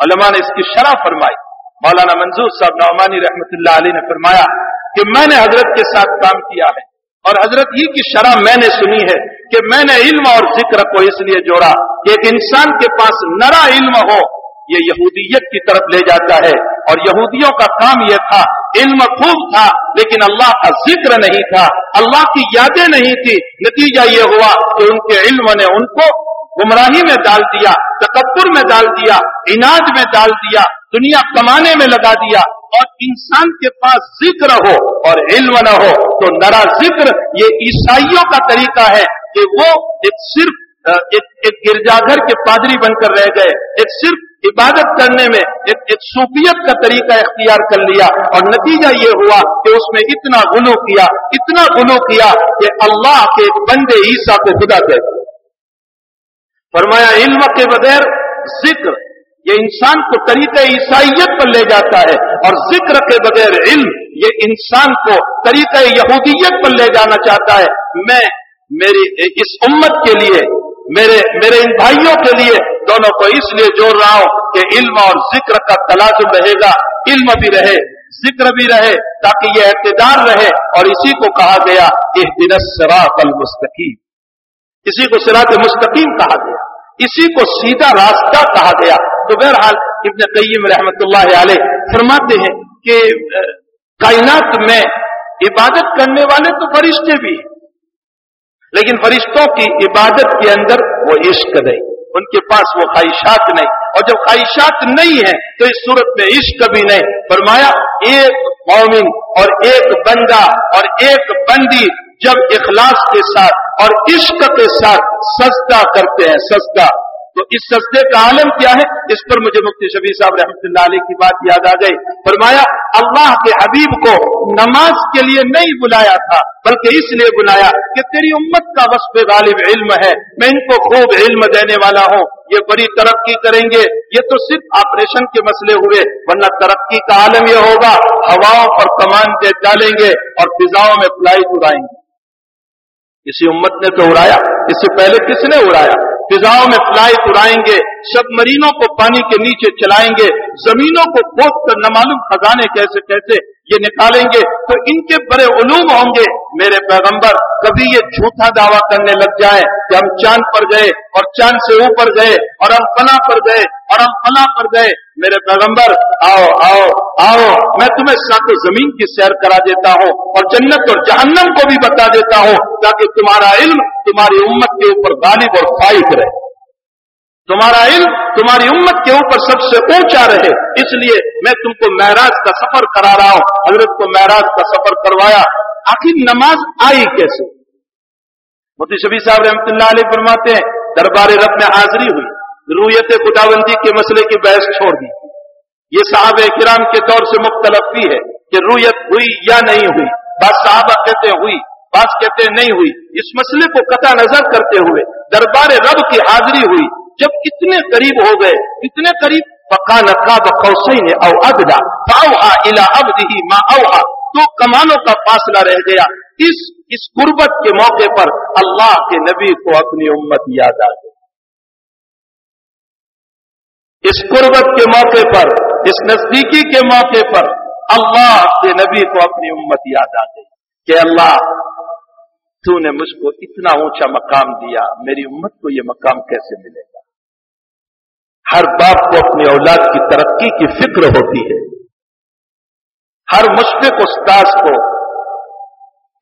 علماء نے اس کی شرح فرمائی۔ مولانا منظور صاحب نعمانی رحمت اللہ علی نے فرمایا کہ میں نے حضرت کے ساتھ کام کیا ہے۔ اور حضرت ہی کی شرح میں نے سنی ہے کہ میں نے علم اور ذکر کو اس لیے جوڑا کہ ایک انسان کے پاس نرا علم ہو، یہ یہودیت کی طرف لے جاتا ہے۔ اور یہودیوں کا کام یہ تھا، علم خوب تھا، لیکن اللہ کا ذکر نہیں تھا۔ اللہ کی یادیں نہیں تھی۔ نتیجہ یہ ہوا کہ ان کے علم نے ان کو گمراہی میں ڈال دیا، تکبر میں ڈال دیا، اناج میں ڈال دیا، دنیا کمانے میں لگا دیا۔ اور انسان کے پاس ذکر ہو اور علم نہ ہو تو نرا ذکر یہ عیسائیوں کا طریقہ ہے کہ وہ ایک صرف ایک گرجا گھر کے پادری بن کر رہ گئے۔ ایک صرف عبادت کرنے میں ایک ایک صوفیت کا طریقہ اختیار کر لیا اور نتیجہ یہ ہوا کہ اس میں اتنا گلو کیا، اتنا گلو کیا کہ اللہ کے بندے عیسا کو خدا کہتے فرمایا، علم کے بغیر ذکر، یہ انسان کو طریقہ عیسائیت پر لے جاتا ہے اور ذکر کے بغیر علم، یہ انسان کو طریقہ یہودیت پر لے جانا چاہتا ہے۔ میں، میری، اس امت کے لیے میرے میرے ان بھائیوں کے لیے دونوں کو اس لیے جوڑ رہا ہوں کہ علم اور ذکر کا تلازم رہے گا، علم بھی رہے، ذکر بھی رہے، تاکہ یہ اقتدار رہے۔ اور اسی کو کہا گیا دن سراط المستقیم۔ اسی کو سراط مستقیم کہا گیا۔ اسی کو سیدھا راستہ کہا گیا۔ تو بہرحال ابن قیم رحمت اللہ علیہ فرماتے ہیں کہ کائنات میں عبادت کرنے والے تو فرشتے بھی ہیں۔ لیکن فرشتوں کی عبادت کے اندر وہ عشق نہیں، ان کے پاس وہ خواہشات نہیں۔ اور جب خواہشات نہیں ہے تو اس صورت میں عشق بھی نہیں۔ فرمایا، ایک مومن اور ایک بندہ اور ایک بندی جب اخلاص کے ساتھ اور عشق کے ساتھ سجدہ کرتے ہیں، سجدہ۔ تو اس سستے کا عالم کیا ہے؟ اس پر مجھے مفتی شبیر صاحب رحمۃ اللہ علیہ کی بات یاد آ گئی۔ فرمایا، اللہ کے حبیب کو نماز کے لیے نہیں بلایا تھا، بلکہ اس لیے بلایا کہ تیری امت کا وصف غالب علم ہے۔ میں ان کو خوب علم دینے والا ہوں۔ یہ بڑی ترقی کریں گے۔ یہ تو صرف آپریشن کے مسئلے ہوئے، ورنہ ترقی کا عالم یہ ہوگا۔ ہواؤں پر کمان دے ڈالیں گے اور فضاؤں میں فلائٹ اڑائیں گے۔ کسی امت نے تو اڑایا، اس سے پہلے کس نے اڑایا؟ فضاؤں میں فلائٹ اڑائیں گے سب مرینوں کو پانی کے نیچے چلائیں گے، زمینوں کو کھود کر نمالوم خزانے کیسے کیسے یہ نکالیں گے، تو ان کے بڑے علوم ہوں گے۔ میرے پیغمبر، کبھی یہ جھوٹا دعویٰ کرنے لگ جائے کہ ہم چاند پر گئے اور چاند سے اوپر گئے اور ہم فنا پر گئے۔ اور ہم فنا پر گئے۔ میرے پیغمبر، آؤ آؤ آؤ۔ میں تمہیں سات زمین کی سیر کرا دیتا ہوں اور جنت اور جہنم کو بھی بتا دیتا ہوں تاکہ تمہارا علم تمہاری امت کے اوپر غالب اور فائق رہے۔ تمہارا علم تمہاری امت کے اوپر سب سے اونچا رہے۔ اس لیے میں تم کو معراج کا سفر کرا رہا ہوں۔ حضرت کو معراج کا سفر کروایا۔ آخر نماز آئی کیسے؟ موتی شبی صاحب رحمۃ اللہ علیہ فرماتے ہیں، دربار رب میں حاضری ہوئی۔ رویت خداوندی کے مسئلے کی بحث چھوڑ دی۔ یہ صحابہ کرام کے طور سے مختلف بھی ہے کہ رویت ہوئی یا نہیں ہوئی۔ بات صحابہ کہتے ہوئی بات کہتے نہیں ہوئی۔ اس مسئلے کو قطع نظر کرتے ہوئے دربار رب کی حاضری ہوئی۔ جب کتنے قریب ہو گئے کتنے قریب پکا نقا بقوسین او ادلا فاوحا الى عبده ما اوحا۔ تو کمانوں کا فاصلہ رہ گیا۔ اس اس قربت کے موقع پر اللہ کے نبی کو اپنی امت یاد آ گئی۔ اس قربت کے موقع پر، اس نزدیکی کے موقع پر اللہ کے نبی کو اپنی امت یاد آ گئی کہ اللہ، تو نے مجھ کو اتنا اونچا مقام دیا، میری امت کو یہ مقام کیسے ملے گا؟ ہر باپ کو اپنی اولاد کی ترقی کی فکر ہوتی ہے۔ ہر مشفق استاذ کو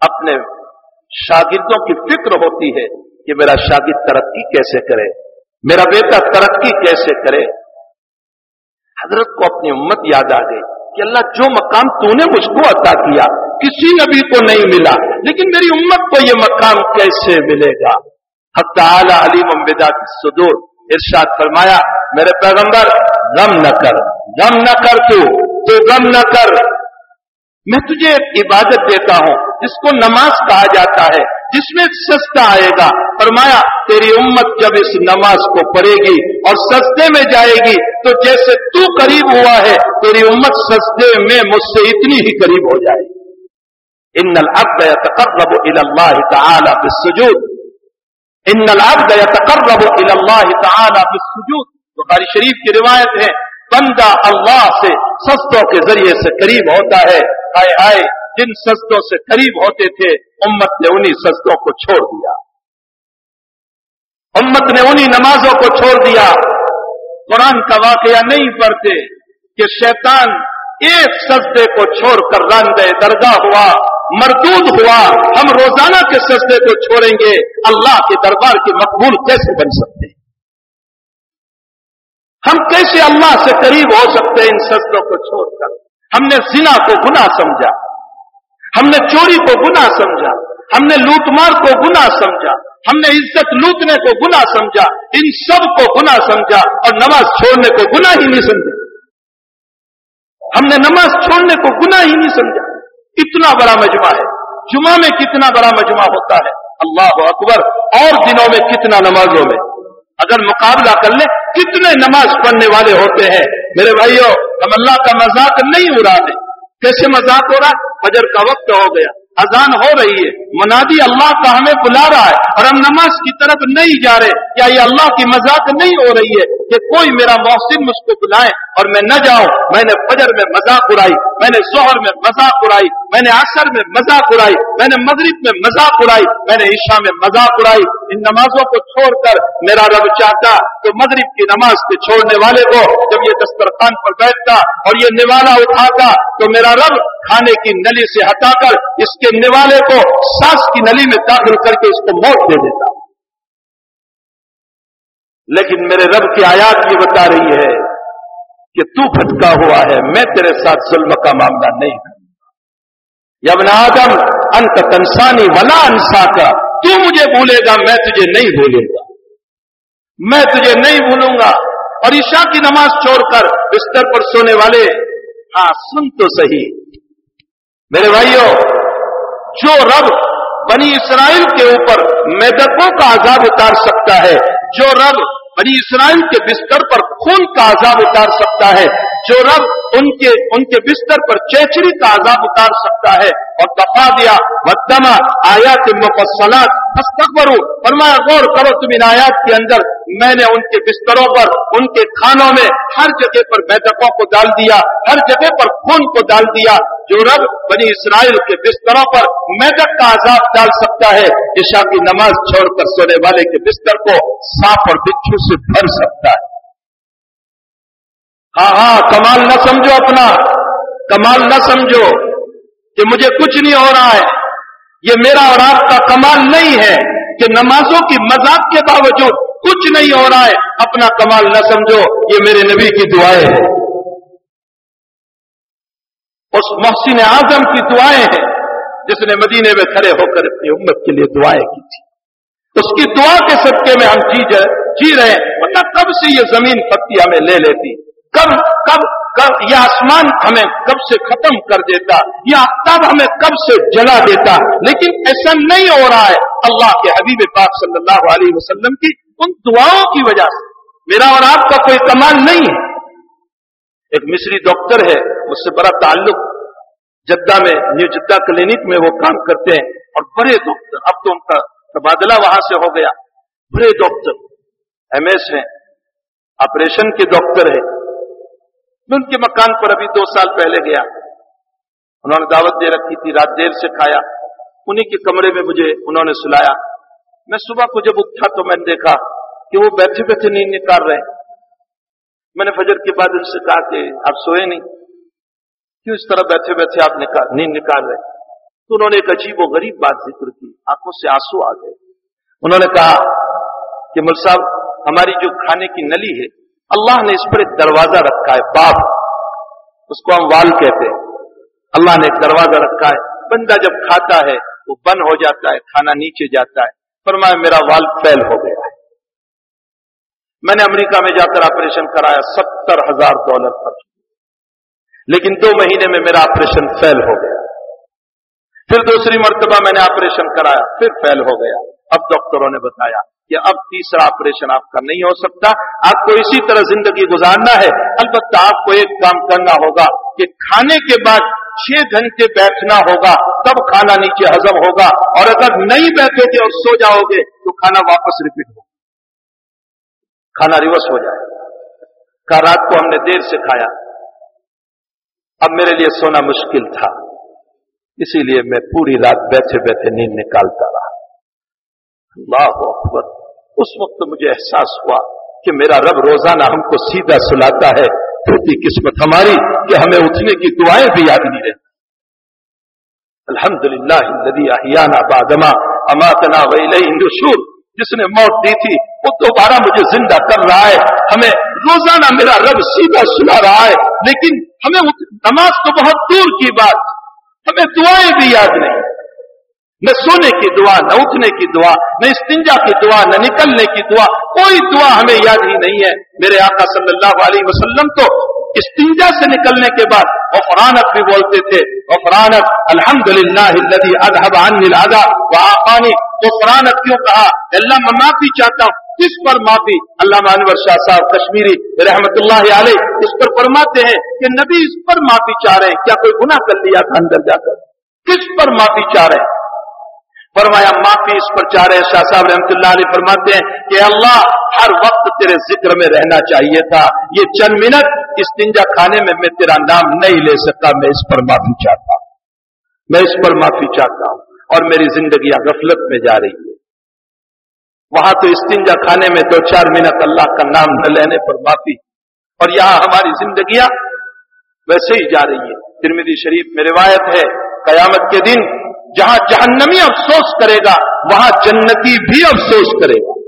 اپنے شاگردوں کی فکر ہوتی ہے کہ میرا شاگرد ترقی کیسے کرے، میرا بیٹا ترقی کیسے کرے۔ حضرت کو اپنی امت یاد آ گئی کہ اللہ جو مقام تو نے مجھ کو عطا کیا، کسی نبی کو نہیں ملا، لیکن میری امت کو یہ مقام کیسے ملے گا؟ حق تعالی علی ممبدا کی صدور ارشاد فرمایا، میرے پیغمبر، غم نہ کر، غم نہ کر تو تو غم نہ کر۔ میں تجھے ایک عبادت دیتا ہوں، جس کو نماز کہا جاتا ہے، جس میں سستا آئے گا۔ فرمایا تیری امت جب اس نماز کو پڑھے گی اور سستے میں جائے گی، تو جیسے تو قریب ہوا ہے، تیری امت سستے میں مجھ سے اتنی ہی قریب ہو جائے گی۔ ان العبد يتقرب الى الله تعالى بالسجود ان العبد يتقرب الى الله تعالى بالسجود بخاری شریف کی روایت ہے، بندہ اللہ سے سستوں کے ذریعے سے قریب ہوتا ہے۔ آئے آئے، جن سستوں سے قریب ہوتے تھے، امت نے انہی سستوں کو چھوڑ دیا۔ امت نے انہی نمازوں کو چھوڑ دیا۔ قرآن کا واقعہ نہیں پڑھتے کہ شیطان ایک سجدے کو چھوڑ کر رنگ درگاہ ہوا، مردود ہوا۔ ہم روزانہ کے سجدے کو چھوڑیں گے، اللہ کے دربار کے مقبول کیسے بن سکتے؟ ہیں ہم کیسے اللہ سے قریب ہو سکتے ہیں ان سجدوں کو چھوڑ کر؟ ہم نے زنا کو گناہ سمجھا، ہم نے چوری کو گناہ سمجھا۔ ہم نے لوٹ مار کو گناہ سمجھا، ہم نے عزت لوٹنے کو گناہ سمجھا، ان سب کو گناہ سمجھا اور نماز چھوڑنے کو گناہ ہی نہیں سمجھا۔ ہم نے نماز چھوڑنے کو گناہ ہی نہیں سمجھا۔ اتنا بڑا مجمع ہے۔ جمعہ میں کتنا بڑا مجمع ہوتا ہے۔ اللہ اکبر، اور دنوں میں کتنا نمازوں میں۔ اگر مقابلہ کر لیں، کتنے نماز پڑھنے والے ہوتے ہیں۔ میرے بھائیوں ہم اللہ کا مذاق نہیں اڑا دیں کیسے مذاق ہو رہا؟ فجر کا وقت ہو گیا۔ اذان ہو رہی ہے۔ منادی اللہ کا ہمیں بلا رہا ہے اور ہم نماز کی طرف نہیں جا رہے۔ کیا یہ اللہ کی مذاق نہیں ہو رہی ہے کہ کوئی میرا محسن مجھ کو بلائے اور میں نہ جاؤں۔ میں نے فجر میں مذاق اڑائی، میں نے زہر میں مذاق اڑائی، میں نے عصر میں مذاق اڑائی، میں نے مغرب میں مذاق اڑائی، میں نے عشاء میں مذاق اڑائی۔ ان نمازوں کو چھوڑ کر میرا رب چاہتا تو مغرب کی نماز کے چھوڑنے والے کو جب یہ دسترخوان پر بیٹھتا اور یہ نوالا اٹھاتا تو میرا رب کھانے کی نلی سے ہٹا کر اس کے نوالے کو سانس کی نلی میں داخل کر کے اس کو موت دے دیتا۔ لیکن میرے رب کی آیات یہ بتا رہی ہے کہ تو پھٹکا ہوا ہے، میں تیرے ساتھ ظلم کا معاملہ نہیں کروں گا۔ یمن آدم، انت تنسانی ولا انسا کا تو مجھے بھولے گا، میں تجھے نہیں بھولوں گا۔ میں تجھے نہیں بھولوں گا۔ اور عشاء کی نماز چھوڑ کر بستر پر سونے والے ہاں سن تو صحیح۔ میرے بھائیوں جو رب بنی اسرائیل کے اوپر میدکوں کا عذاب اتار سکتا ہے، جو رب بنی اسرائیل کے بستر پر خون کا عذاب اتار سکتا ہے، جو رب ان کے ان کے بستر پر چیچری کا عذاب اتار سکتا ہے۔ اور دفاع دیا بدما آیات مفصلات۔ مستقبر فرمایا، غور کرو تم ان آیات کے اندر۔ میں نے ان کے بستروں پر، ان کے کھانوں میں ہر جگہ پر بیٹکوں کو ڈال دیا، ہر جگہ پر خون کو ڈال دیا۔ جو رب بنی اسرائیل کے بستروں پر میدک کا عذاب ڈال سکتا ہے، عشاء کی نماز چھوڑ کر سونے والے کے بستر کو صاف اور بچھو سے بھر سکتا ہے۔ ہاں ہاں کمال نہ سمجھو اپنا۔ کمال نہ سمجھو کہ مجھے کچھ نہیں ہو رہا ہے۔ یہ میرا اور آپ کا کمال نہیں ہے کہ نمازوں کی مذاق کے باوجود کچھ نہیں ہو رہا ہے۔ اپنا کمال نہ سمجھو، یہ میرے نبی کی دعائیں ہیں۔ اس محسن اعظم کی دعائیں ہیں، جس نے مدینے میں کھڑے ہو کر اپنی امت کے لیے دعائیں کی تھی۔ اس کی دعا کے صدقے میں ہم جی جی رہے ورنہ مطلب کب سے یہ زمین پتی ہمیں لے لیتی؟ کب کب کب یہ آسمان ہمیں کب سے ختم کر دیتا یہ آفتاب ہمیں کب سے جلا دیتا۔ لیکن ایسا نہیں ہو رہا ہے اللہ کے حبیب پاک صلی اللہ علیہ وسلم کی ان دعاؤں کی وجہ سے۔ میرا اور آپ کا کوئی کمال نہیں۔ ہے ایک مصری ڈاکٹر ہے اس سے بڑا تعلق۔ جدہ میں، نیو جدہ کلینک میں وہ کام کرتے ہیں۔ اور بڑے ڈاکٹر، اب تو ان کا تبادلہ وہاں سے ہو گیا۔ بڑے ڈاکٹر، ایم ایس ہیں۔ آپریشن کے ڈاکٹر ہیں۔ میں ان کے مکان پر ابھی دو سال پہلے گیا۔ انہوں نے دعوت دے رکھی تھی، رات دیر سے کھایا۔ انہی کے کمرے میں مجھے انہوں نے سلایا۔ میں صبح کو جب اٹھا تو میں نے دیکھا کہ وہ بیٹھے بیٹھے نیند نکال رہے میں نے فجر کے بعد ان سے کہا کہ آپ سوئے نہیں۔ کیوں اس طرح بیٹھے بیٹھے آپ نیند نکال رہے تو انہوں نے ایک عجیب و غریب بات ذکر کی۔ آنکھوں سے آنسو آ گئے۔ انہوں نے کہا کہ مل صاحب، ہماری جو کھانے کی نلی ہے اللہ نے اس پر ایک دروازہ رکھا ہے، باپ۔ اس کو ہم وال کہتے ہیں۔ اللہ نے ایک دروازہ رکھا ہے۔ بندہ جب کھاتا ہے، وہ بند ہو جاتا ہے، کھانا نیچے جاتا ہے۔ فرمایا، میرا وال فیل ہو گیا ہے۔ میں نے امریکہ میں جا کر آپریشن کرایا، ستر ہزار ڈالر خرچ لیکن دو مہینے میں میرا آپریشن فیل ہو گیا۔ پھر دوسری مرتبہ میں نے آپریشن کرایا، پھر فیل ہو گیا۔ اب ڈاکٹروں نے بتایا کہ اب تیسرا آپریشن آپ کا نہیں ہو سکتا۔ آپ کو اسی طرح زندگی گزارنا ہے۔ البتہ آپ کو ایک کام کرنا ہوگا کہ کھانے کے بعد چھ گھنٹے بیٹھنا ہوگا، تب کھانا نیچے ہزم ہوگا۔ اور اگر نہیں بیٹھو گے اور سو جاؤ گے تو کھانا واپس ریپیٹ ہوگا۔ کھانا ریورس ہو جائے۔ کا رات کو ہم نے دیر سے کھایا۔ اب میرے لیے سونا مشکل تھا۔ اسی لیے میں پوری رات بیٹھے بیٹھے نیند نکالتا رہا۔ اللہ اکبر۔ اس وقت مجھے احساس ہوا کہ میرا رب روزانہ ہم کو سیدھا سلاتا ہے پھرتی قسمت ہماری کہ ہمیں اٹھنے کی دعائیں بھی یاد نہیں رہتی۔ الحمد للہ بادما اماتنا النشور۔ جس نے موت دی تھی، وہ دوبارہ مجھے زندہ کر رہا ہے۔ ہمیں روزانہ میرا رب سیدھا سنا رہا ہے، لیکن ہمیں نماز تو بہت دور کی بات۔ ہمیں دعائیں بھی یاد نہیں۔ نہ سونے کی دعا، نہ اٹھنے کی دعا، نہ استنجا کی دعا، نہ نکلنے کی دعا، کوئی دعا ہمیں یاد ہی نہیں ہے۔ میرے آقا صلی اللہ علیہ وسلم تو استنجا سے نکلنے کے بعد غفرانت بھی بولتے تھے۔ غفرانت الحمد للہ آقانی غفرانت کیوں کہا؟ اللہ میں معافی چاہتا ہوں۔ کس پر معافی؟ اللہ انور شاہ صاحب کشمیری رحمت اللہ علیہ اس پر فرماتے ہیں کہ نبی اس پر معافی چاہ رہے ہیں۔ کیا کوئی گناہ کر لیا تھا اندر جا کر؟ کس پر معافی چاہ رہے ہیں؟ فرمایا، معافی اس پر چاہ رہے شاہ صاحب رحمۃ اللہ علیہ فرماتے ہیں کہ اللہ ہر وقت تیرے ذکر میں رہنا چاہیے تھا۔ یہ چند منٹ اس تنجا کھانے میں میں تیرا نام نہیں لے سکتا، میں اس پر معافی چاہتا ہوں۔ میں اس پر معافی چاہتا ہوں اور میری زندگی غفلت میں جا رہی ہے۔ وہاں تو استنجا کھانے میں دو چار منٹ اللہ کا نام نہ لینے پر معافی۔ اور یہاں ہماری زندگیاں ویسے ہی جا رہی ہے ترمیدی شریف میں روایت ہے، قیامت کے دن جہاں جہنمی افسوس کرے گا، وہاں جنتی بھی افسوس کرے گا۔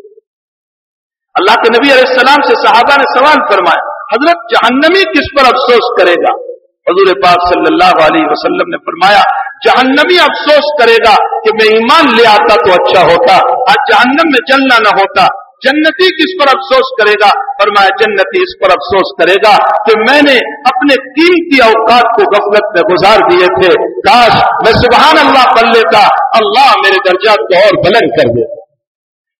اللہ کے نبی علیہ السلام سے صحابہ نے سوال فرمایا، حضرت جہنمی کس پر افسوس کرے گا؟ حضور پاک صلی اللہ علیہ وسلم نے فرمایا، جہنمی افسوس کرے گا کہ میں ایمان لے آتا تو اچھا ہوتا، آج جہنم میں جلنا نہ ہوتا۔ جنتی کس پر افسوس کرے گا؟ فرمایا، جنتی اس پر افسوس کرے گا کہ میں نے اپنے قیمتی اوقات کو غفلت میں گزار دیے تھے۔ کاش میں سبحان اللہ پڑھ لیتا، اللہ میرے درجات کو اور بلند کر دیتا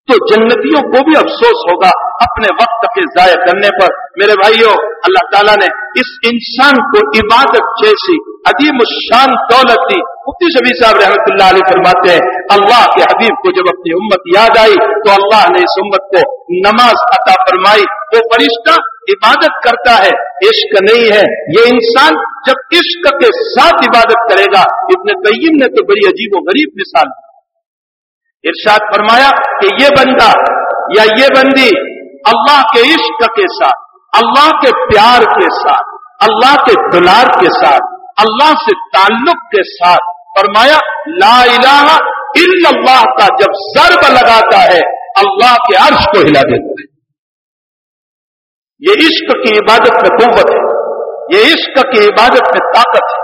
تو جنتیوں کو بھی افسوس ہوگا اپنے وقت کے ضائع کرنے پر۔ میرے بھائیوں، اللہ تعالیٰ نے اس انسان کو عبادت جیسی عدیم الشان دولت دی۔ مفتی شبی صاحب رحمۃ اللہ علیہ فرماتے ہیں، اللہ کے حبیب کو جب اپنی امت یاد آئی تو اللہ نے اس امت کو نماز عطا فرمائی۔ وہ فرشتہ عبادت کرتا ہے، عشق نہیں ہے۔ یہ انسان جب عشق کے ساتھ عبادت کرے گا، ابن قیم نے تو بڑی عجیب و غریب مثال ارشاد فرمایا کہ یہ بندہ یا یہ بندی اللہ کے عشق کے ساتھ، اللہ کے پیار کے ساتھ، اللہ کے دلار کے ساتھ اللہ سے تعلق کے ساتھ فرمایا، لا الہ الا اللہ کا جب ضرب لگاتا ہے، اللہ کے عرش کو ہلا دیتا ہے۔ یہ عشق کی عبادت میں قوت ہے۔ یہ عشق کی عبادت میں طاقت ہے۔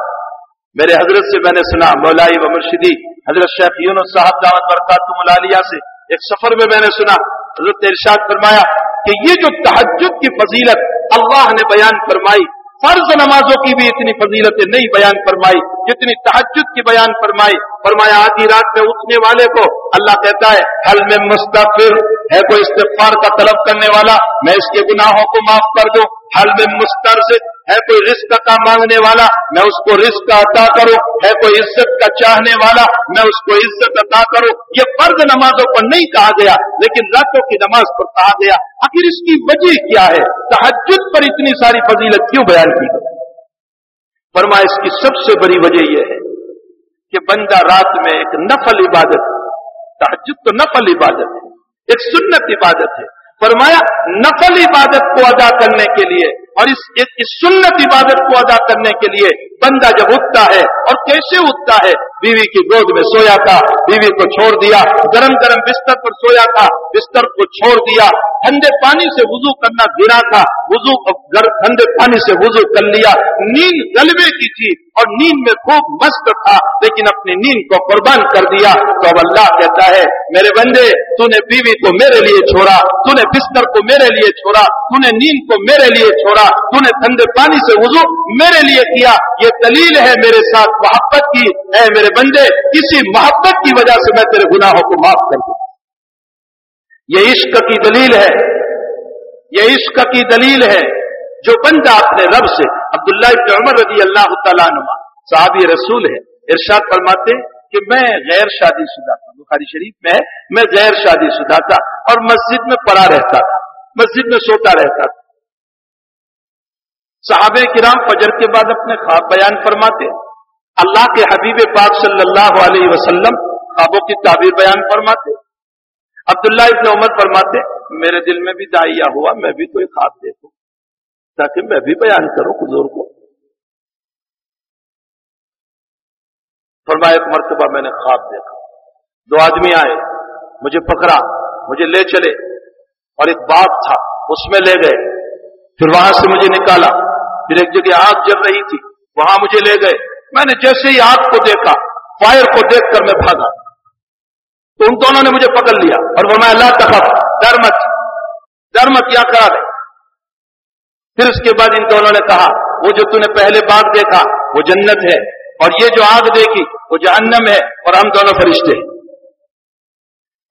میرے حضرت سے میں نے سنا، مولائی و مرشدی، حضرت شیخ یونس صاحب دعوت برکات ملالیہ سے ایک سفر میں میں نے سنا، حضرت ارشاد فرمایا کہ یہ جو تحجد کی فضیلت اللہ نے بیان فرمائی فرض نمازوں کی بھی اتنی فضیلتیں نہیں بیان فرمائی، جتنی تحجد کی بیان فرمائی۔ فرمایا، آدھی رات میں اٹھنے والے کو اللہ کہتا ہے حل میں مستفر ہے کوئی استغفار کا طلب کرنے والا، میں اس کے گناہوں کو معاف کر دوں۔ حل میں مسترز ہے کوئی رزق کا مانگنے والا، میں اس کو رزق عطا کروں۔ ہے کوئی عزت کا چاہنے والا، میں اس کو عزت عطا کروں۔ یہ فرض نمازوں پر نہیں کہا گیا، لیکن راتوں کی نماز پر کہا گیا۔ آخر اس کی وجہ کیا ہے؟ تحجد پر اتنی ساری فضیلت کیوں بیان کی گئی؟ فرما اس کی سب سے بڑی وجہ یہ ہے کہ بندہ رات میں ایک نفل عبادت تحجد تو نفل عبادت ہے، ایک سنت عبادت ہے۔ فرمایا نفل عبادت کو ادا کرنے کے لیے اور اس اس سنت عبادت کو ادا کرنے کے لیے بندہ جب اٹھتا ہے اور کیسے اٹھتا ہے؟ بیوی کی گود میں سویا تھا، بیوی کو چھوڑ دیا، گرم گرم بستر پر سویا تھا، بستر کو چھوڑ دیا، ٹھنڈے پانی سے وضو کرنا گرا تھا، وضو ٹھنڈے پانی سے وضو کر لیا۔ نیند گلبے کی تھی اور نیند میں خوب مست تھا، لیکن اپنی نیند کو قربان کر دیا۔ تو اب اللہ کہتا ہے، میرے بندے، تو نے بیوی کو میرے لیے چھوڑا، تو نے بستر کو میرے لیے چھوڑا، تو نے نیند کو میرے لیے چھوڑا، تو نے ٹھنڈے پانی سے وضو میرے لیے کیا۔ یہ دلیل ہے میرے ساتھ محبت کی، اے میرے بندے کسی محبت کی وجہ سے میں تیرے گناہوں کو معاف کر دوں۔ یہ عشق کی دلیل ہے، یہ عشق کی دلیل ہے جو بندہ اپنے رب سے، عبداللہ ابن عمر رضی اللہ تعالیٰ نما صحابی رسول ہے۔ ارشاد فرماتے کہ میں غیر شادی شدہ تھا۔ بخاری شریف میں میں غیر شادی شدہ تھا اور مسجد میں پڑا رہتا تھا، مسجد میں سوتا رہتا تھا۔ صحابہ کرام فجر کے بعد اپنے خواب بیان فرماتے اللہ کے حبیب پاک صلی اللہ علیہ وسلم خوابوں کی تعبیر بیان فرماتے عبداللہ ابن عمر فرماتے میرے دل میں بھی دائیا ہوا، میں بھی کوئی خواب دیکھوں۔ تاکہ میں بھی بیان کروں حضور کو۔ فرمایا، ایک مرتبہ میں نے خواب دیکھا۔ دو آدمی آئے، مجھے پکڑا، مجھے لے چلے اور ایک باغ تھا، اس میں لے گئے۔ پھر وہاں سے مجھے نکالا۔ پھر ایک جگہ آگ جل رہی تھی، وہاں مجھے لے گئے۔ میں نے جیسے ہی آگ کو دیکھا، فائر کو دیکھ کر میں بھاگا۔ تو ان دونوں نے مجھے پکڑ لیا۔ اور وہ میں اللہ تخت ڈر مت ڈر مت یا کرا دے پھر اس کے بعد ان دونوں نے کہا، وہ جو تھی نے پہلے باغ دیکھا، وہ جنت ہے۔ اور یہ جو آگ دیکھی، وہ جہنم ہے۔ اور ہم دونوں فرشتے ہیں۔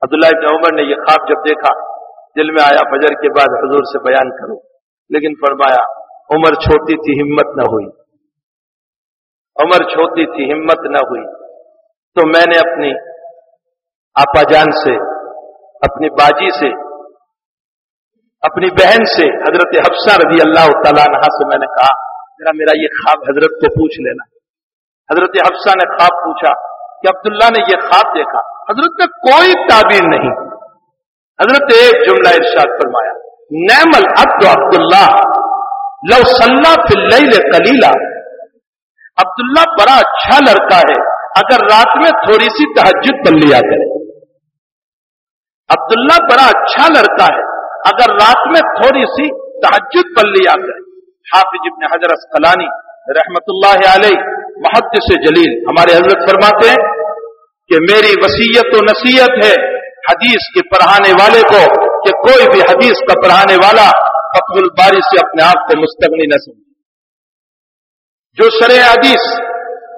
عبداللہ ابن عمر نے یہ خواب جب دیکھا، دل میں آیا، فجر کے بعد حضور سے بیان کروں لیکن فرمایا عمر چھوٹی تھی، ہمت نہ ہوئی۔ عمر چھوٹی تھی، ہمت نہ ہوئی۔ تو میں نے اپنی آپا جان سے، اپنی باجی سے، اپنی بہن سے، حضرت حفصہ رضی اللہ تعالیٰ عنہ سے میں نے کہا، میرا میرا یہ خواب حضرت کو پوچھ لینا۔ حضرت حفصہ نے خواب پوچھا کہ عبداللہ نے یہ خواب دیکھا۔ حضرت نے کوئی تعبیر نہیں۔ حضرت ایک جملہ ارشاد فرمایا، نعم العبد عبداللہ۔ لو صلاح فل کلیلہ عبداللہ بڑا اچھا لڑکا ہے۔ اگر رات میں تھوڑی سی تحجد پڑھ لیا کرے۔ عبداللہ بڑا اچھا لڑکا ہے۔ اگر رات میں تھوڑی سی تحجد پڑھ لیا کرے۔ حافظ ابن حضرت کلانی رحمت اللہ علیہ، محدث سے جلیل، ہمارے حضرت فرماتے ہیں کہ میری وسیعت و نصیحت ہے حدیث کے پڑھانے والے کو کہ کوئی بھی حدیث کا پڑھانے والا فتح الباری سے اپنے آپ کو مستقنی نہ سمجھے۔ جو شرع حدیث،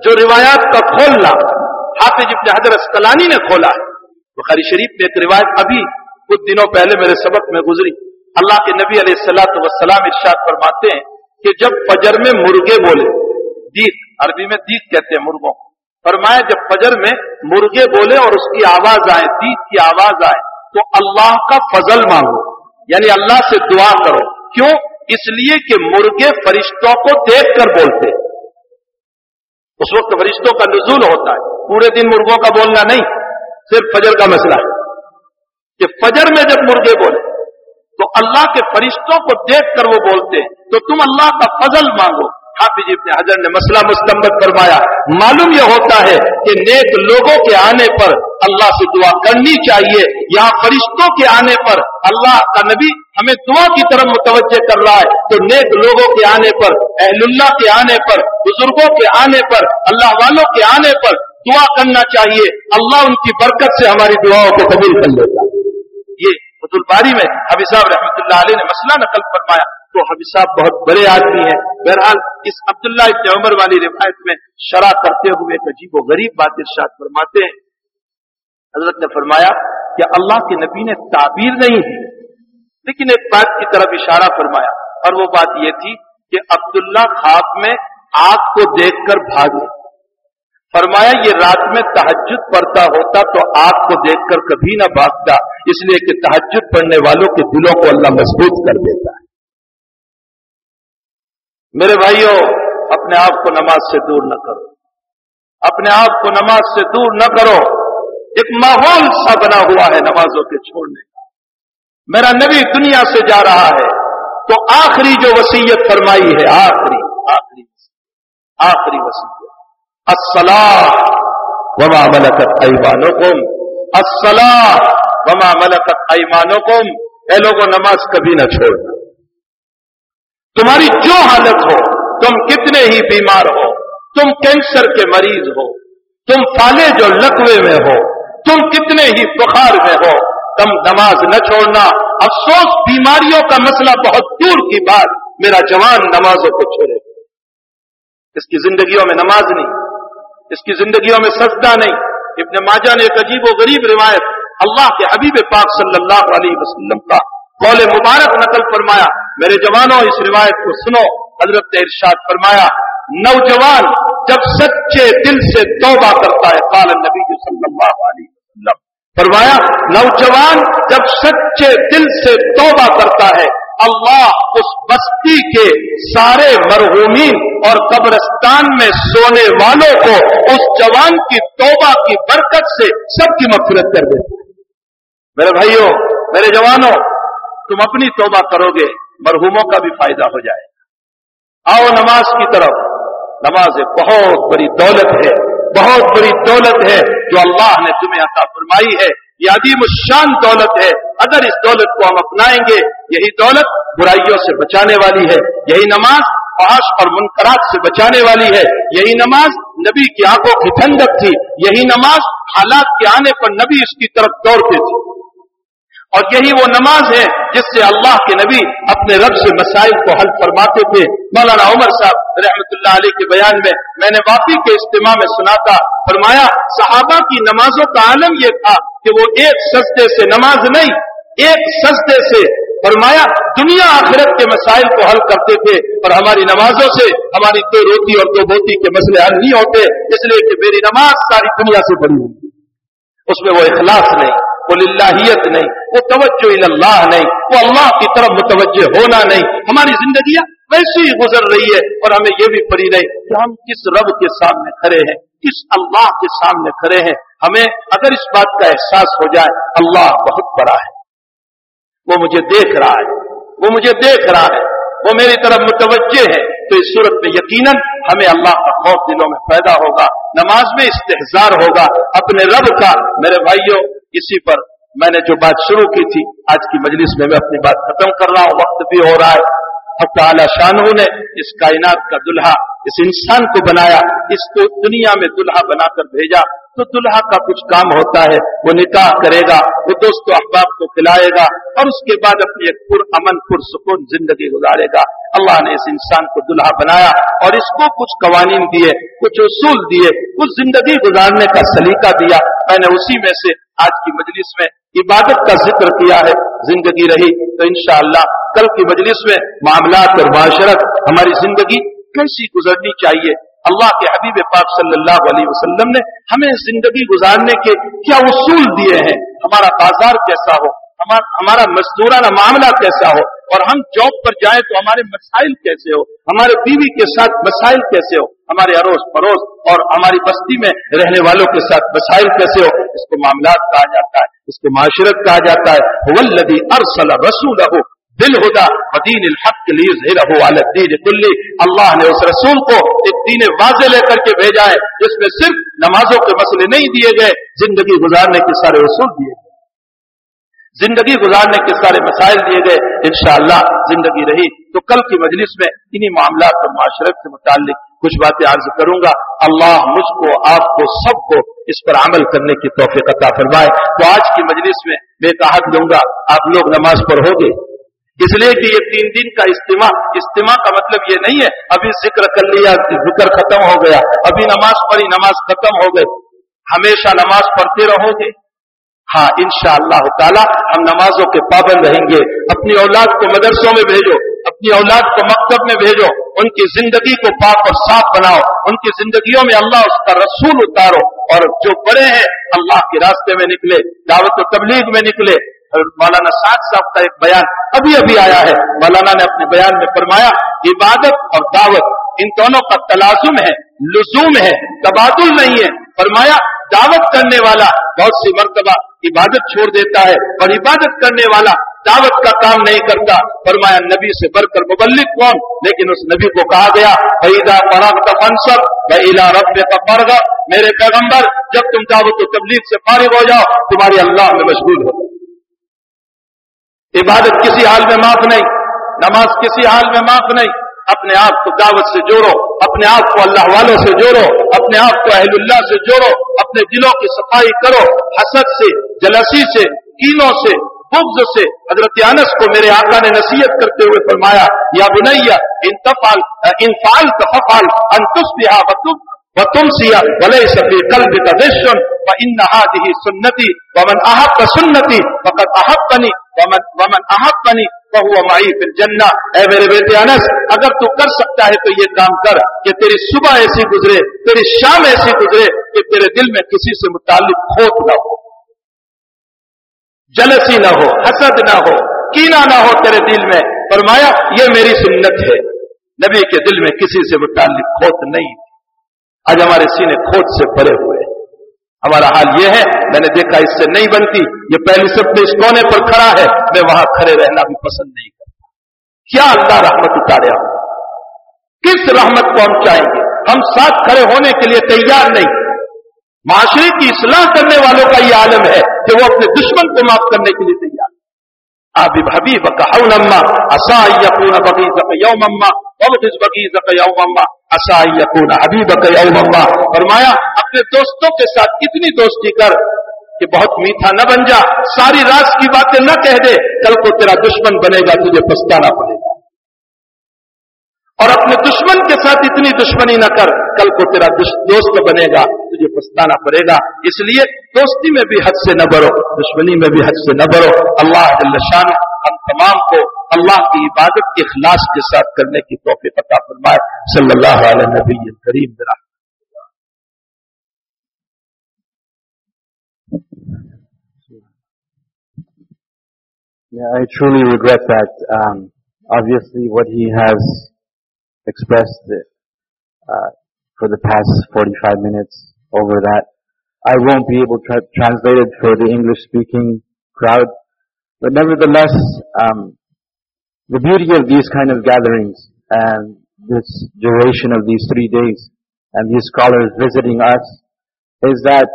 جو روایات کا کھولنا حافظ ابن حضرت کلانی نے کھولا ہے۔ بخاری شریف میں ایک روایت ابھی کچھ دنوں پہلے میرے سبق میں گزری۔ اللہ کے نبی علیہ السلاۃ وسلام ارشاد فرماتے ہیں کہ جب فجر میں مرغے بولے دیکھ عربی میں دیکھ کہتے ہیں مرغوں۔ فرمایا جب فجر میں مرغے بولے اور اس کی آواز آئے دیکھ کی آواز آئے، تو اللہ کا فضل مانگو۔ یعنی اللہ سے دعا کرو۔ کیوں؟ اس لیے کہ مرغے فرشتوں کو دیکھ کر بولتے۔ اس وقت فرشتوں کا نزول ہوتا ہے۔ پورے دن مرغوں کا بولنا نہیں، صرف فجر کا مسئلہ ہے۔ کہ فجر میں جب مرغے بولے، تو اللہ کے فرشتوں کو دیکھ کر وہ بولتے۔ تو تم اللہ کا فضل مانگو۔ حافظ ابن حضر نے مسئلہ مستمت فرمایا۔ معلوم یہ ہوتا ہے کہ نیک لوگوں کے آنے پر اللہ سے دعا کرنی چاہیے۔ یہاں فرشتوں کے آنے پر اللہ کا نبی ہمیں دعا کی طرف متوجہ کر رہا ہے۔ تو نیک لوگوں کے آنے پر، اہل اللہ کے آنے پر، بزرگوں کے آنے پر، اللہ والوں کے آنے پر دعا کرنا چاہیے۔ اللہ ان کی برکت سے ہماری دعاؤں کو قبول کر لیتا ہے۔ فت الباری میں حبی صاحب رحمۃ اللہ علیہ نے مسئلہ نقل فرمایا تو حبی صاحب بہت بڑے آدمی ہیں۔ بہرحال اس عبداللہ ابن عمر والی روایت میں شرح کرتے ہوئے ایک عجیب و غریب بات ارشاد فرماتے ہیں۔ حضرت نے فرمایا کہ اللہ کے نبی نے تعبیر نہیں ہے لیکن ایک بات کی طرف اشارہ فرمایا اور وہ بات یہ تھی کہ عبداللہ خواب میں آگ کو دیکھ کر بھاگے فرمایا، یہ رات میں تحجد پڑھتا ہوتا تو آگ کو دیکھ کر کبھی نہ بھاگتا، اس لیے کہ تحجد پڑھنے والوں کے دلوں کو اللہ مضبوط کر دیتا ہے۔ میرے بھائیوں، اپنے آپ کو نماز سے دور نہ کرو۔ اپنے آپ کو نماز سے دور نہ کرو۔ ایک ماحول سا بنا ہوا ہے نمازوں کے چھوڑنے کا۔ میرا نبی دنیا سے جا رہا ہے، تو آخری جو وسیعت فرمائی ہے، آخری آخری آخری وسیع السلام وما ملکت ایمانکم السلام وما ملکت ایمانکم اے لوگوں نماز کبھی نہ چھوڑنا تمہاری جو حالت ہو، تم کتنے ہی بیمار ہو، تم کینسر کے مریض ہو، تم فالے جو لقوے میں ہو، تم کتنے ہی بخار میں ہو، تم نماز نہ چھوڑنا۔ افسوس، بیماریوں کا مسئلہ بہت دور کی بات، میرا جوان نمازوں کو چھوڑے۔ اس کی زندگیوں میں نماز نہیں اس کی زندگیوں میں سجدہ نہیں۔ ابن ماجہ نے ایک عجیب و غریب روایت اللہ کے حبیب پاک صلی اللہ علیہ وسلم کا قول مبارک نقل فرمایا۔ میرے جوانوں، اس روایت کو سنو۔ حضرت ارشاد فرمایا، نوجوان جب سچے دل سے توبہ کرتا ہے، قال نبی صلی اللہ علیہ وسلم۔ فرمایا، نوجوان جب سچے دل سے توبہ کرتا ہے اللہ اس بستی کے سارے مرحومین اور قبرستان میں سونے والوں کو اس جوان کی توبہ کی برکت سے سب کی مفرت کر دیتا ہے میرے بھائیوں، میرے جوانوں، تم اپنی توبہ کرو گے، مرحوموں کا بھی فائدہ ہو جائے آؤ نماز کی طرف۔ نماز بہت بڑی دولت ہے، بہت بڑی دولت ہے جو اللہ نے تمہیں عطا فرمائی ہے۔ یہ عدیم الشان دولت ہے۔ اگر اس دولت کو ہم اپنائیں گے، یہی دولت برائیوں سے بچانے والی ہے، یہی نماز پاش اور منقرات سے بچانے والی ہے، یہی نماز نبی کی آنکھوں کی ٹھنڈک تھی، یہی نماز حالات کے آنے پر نبی اس کی طرف دوڑتے تھے۔ اور یہی وہ نماز ہے جس سے اللہ کے نبی اپنے رب سے مسائل کو حل فرماتے تھے۔ مولانا عمر صاحب رحمۃ اللہ علیہ کے بیان میں میں نے واقعی کے اجتماع میں سنا تھا، فرمایا، صحابہ کی نمازوں کا عالم یہ تھا کہ وہ ایک سجدے سے نماز نہیں ایک سجدے سے فرمایا، دنیا آخرت کے مسائل کو حل کرتے تھے اور ہماری نمازوں سے ہماری دو روٹی اور دو بوتی کے مسئلے حل نہیں ہوتے، اس لیے کہ میری نماز ساری دنیا سے بڑی ہوگی اس میں وہ اخلاص نہیں، وہ للہیت نہیں، وہ توجہ اللہ نہیں، وہ اللہ کی طرف متوجہ ہونا نہیں۔ ہماری زندگیاں ویسی ہی گزر رہی ہے اور ہمیں یہ بھی پڑی رہی کہ ہم کس رب کے سامنے کھڑے ہیں، کس اللہ کے سامنے کھڑے ہیں۔ ہمیں اگر اس بات کا احساس ہو جائے، اللہ بہت بڑا ہے۔ وہ مجھے دیکھ رہا ہے۔ وہ مجھے دیکھ رہا ہے۔ وہ میری طرف متوجہ ہے۔ تو اس صورت میں یقیناً ہمیں اللہ کا خوف دلوں میں پیدا ہوگا، نماز میں استحزار ہوگا۔ اپنے رب کا، میرے بھائیوں، اسی پر میں نے جو بات شروع کی تھی، آج کی مجلس میں میں اپنی بات ختم کر رہا ہوں۔ وقت بھی ہو رہا ہے۔ تعالی شاہ نے اس کائنات کا دلہا، اس انسان کو بنایا، اس کو دنیا میں دلہا بنا کر بھیجا۔ تو دلہا کا کچھ کام ہوتا ہے، وہ نکاح کرے گا، وہ دوست و احباب کو کھلائے گا اور اس کے بعد اپنی ایک پر امن، پر سکون زندگی گزارے گا۔ اللہ نے اس انسان کو دلہا بنایا اور اس کو کچھ قوانین دیے، کچھ اصول دیے، کچھ زندگی گزارنے کا سلیقہ دیا۔ میں نے اسی میں سے آج کی مجلس میں عبادت کا ذکر کیا ہے۔ زندگی رہی تو انشاءاللہ کل کی مجلس میں معاملات اور معاشرت، ہماری زندگی کیسی گزرنی چاہیے؟ اللہ کے حبیب پاک صلی اللہ علیہ وسلم نے ہمیں زندگی گزارنے کے کیا اصول دیے ہیں؟ ہمارا بازار کیسا ہو؟ ہمارا مزدورانہ معاملہ کیسا ہو؟ اور ہم جاب پر جائیں تو ہمارے مسائل کیسے ہو؟ ہمارے بیوی کے ساتھ مسائل کیسے ہو؟ ہمارے اڑوس پڑوس اور ہماری بستی میں رہنے والوں کے ساتھ مسائل کیسے ہو؟ اس کو معاملات کہا جاتا ہے، اس کو معاشرت کہا جاتا ہے ولدی ارسل رسول دل ہوتا دین الحق کے لیے دین کلی۔ اللہ نے اس رسول کو ایک دین واضح لے کر کے بھیجا ہے، جس میں صرف نمازوں کے مسئلے نہیں دیے گئے، زندگی گزارنے کے سارے اصول دیے گئے۔ زندگی گزارنے کے سارے مسائل دیے گئے، انشاءاللہ زندگی رہی۔ تو کل کی مجلس میں انہی معاملات اور معاشرت سے متعلق کچھ باتیں عرض کروں گا۔ اللہ مجھ کو، آپ کو، سب کو اس پر عمل کرنے کی توفیق عطا فرمائے۔ تو آج کی مجلس میں میں کہا دوں گا، آپ لوگ نماز پڑھو گے۔ اس لیے کہ یہ تین دن کا اجتماع اجتماع کا مطلب یہ نہیں ہے، ابھی ذکر کر لیا، ذکر ختم ہو گیا، ابھی نماز پڑھی، نماز ختم ہو گئی۔ ہمیشہ نماز پڑھتے رہو گے۔ ہاں ان شاء اللہ تعالی ہم نمازوں کے پابند رہیں گے۔ اپنی اولاد کو مدرسوں میں بھیجو، اپنی اولاد کو مکتب میں بھیجو، ان کی زندگی کو پاک اور صاف بناؤ، ان کی زندگیوں میں اللہ اس کا رسول اتارو۔ اور جو بڑے ہیں، اللہ کے راستے میں نکلے، دعوت و تبلیغ میں نکلے۔ مولانا سات صاحب کا ایک بیان ابھی ابھی آیا ہے۔ مولانا نے اپنے بیان میں فرمایا، عبادت اور دعوت ان دونوں کا تلازم ہے، لزوم ہے، تبادل نہیں ہے۔ فرمایا، دعوت کرنے والا بہت سی مرتبہ عبادت چھوڑ دیتا ہے اور عبادت کرنے والا دعوت کا کام نہیں کرتا۔ فرمایا، نبی سے بڑھ کر مبلک کون؟ لیکن اس نبی کو کہا گیا عیدا فراغ کا فنسب رب کا فرغ میرے پیغمبر، جب تم دعوت و تبلیغ سے فارغ ہو جاؤ، تمہاری اللہ میں مشغول ہو۔ عبادت کسی حال میں معاف نہیں، نماز کسی حال میں معاف نہیں، اپنے آپ کو دعوت سے جوڑو، اپنے آپ کو اللہ والوں سے جوڑو، اپنے آپ کو اہل اللہ سے جوڑو، اپنے دلوں کی صفائی کرو، حسد سے جلسی سے، کینوں سے، بغض سے۔ حضرت انس کو میرے آقا نے نصیحت کرتے ہوئے فرمایا، یا بنیا انتفال انفال تفال انتس بہا تم سیا بلے سفی قلب کا دشن و ان هذه سنتی ومن احب سنتی فقد احبنی ومن ومن احبنی فهو معي في الجنہ اے میرے بیٹے انس، اگر تو کر سکتا ہے تو یہ کام کر کہ تیری صبح ایسی گزرے، تیری شام ایسی گزرے کہ تیرے دل میں کسی سے متعلق کھوٹ نہ ہو۔ جلسی نہ ہو، حسد نہ ہو، کینا نہ ہو تیرے دل میں۔ فرمایا، یہ میری سنت ہے۔ نبی کے دل میں کسی سے متعلق کھوٹ نہیں۔ آج ہمارے سینے کھوٹ سے بھرے ہوئے ہمارا حال یہ ہے، میں نے دیکھا اس سے نہیں بنتی، یہ پہلی سب کے اس کونے پر کھڑا ہے، میں وہاں کھڑے رہنا بھی پسند نہیں کرتا۔ کیا اللہ رحمت اتارے کس رحمت کو ہم چاہیں گے؟ ہم ساتھ کھڑے ہونے کے لیے تیار نہیں۔ معاشرے کی اصلاح کرنے والوں کا یہ عالم ہے کہ وہ اپنے دشمن کو معاف کرنے کے لیے تیار آبی بھابی بکاؤن اما اصا یقون بغیز یوم اما وبغز بغیز یوم اما اصا یقون حبیب یوم اما فرمایا، اپنے دوستوں کے ساتھ اتنی دوستی کر کہ بہت میٹھا نہ بن جا، ساری راز کی باتیں نہ کہہ دے، کل کو تیرا دشمن بنے گا، تجھے پچھتانا پڑے گا۔ اور اپنے دشمن کے ساتھ اتنی دشمنی نہ کر، کل کو تیرا دوست بنے گا۔ تجھے پچھتانا پڑے گا۔ اس لیے دوستی میں بھی حد سے نہ بڑھو دشمنی میں بھی حد سے نہ بڑھو۔ اللہ شان ہم تمام کو اللہ کی عبادت کے اخلاص کے ساتھ کرنے کی توفیق پتا فرمائے۔ صلی اللہ علیہ نبی کریم برا۔ Yeah, I truly regret that. Um, obviously, what he has expressed uh, for the past 45 minutes over that. I won't be able to translate it for the English speaking crowd, but nevertheless, um, the beauty of these kind of gatherings and this duration of these three days and these scholars visiting us is that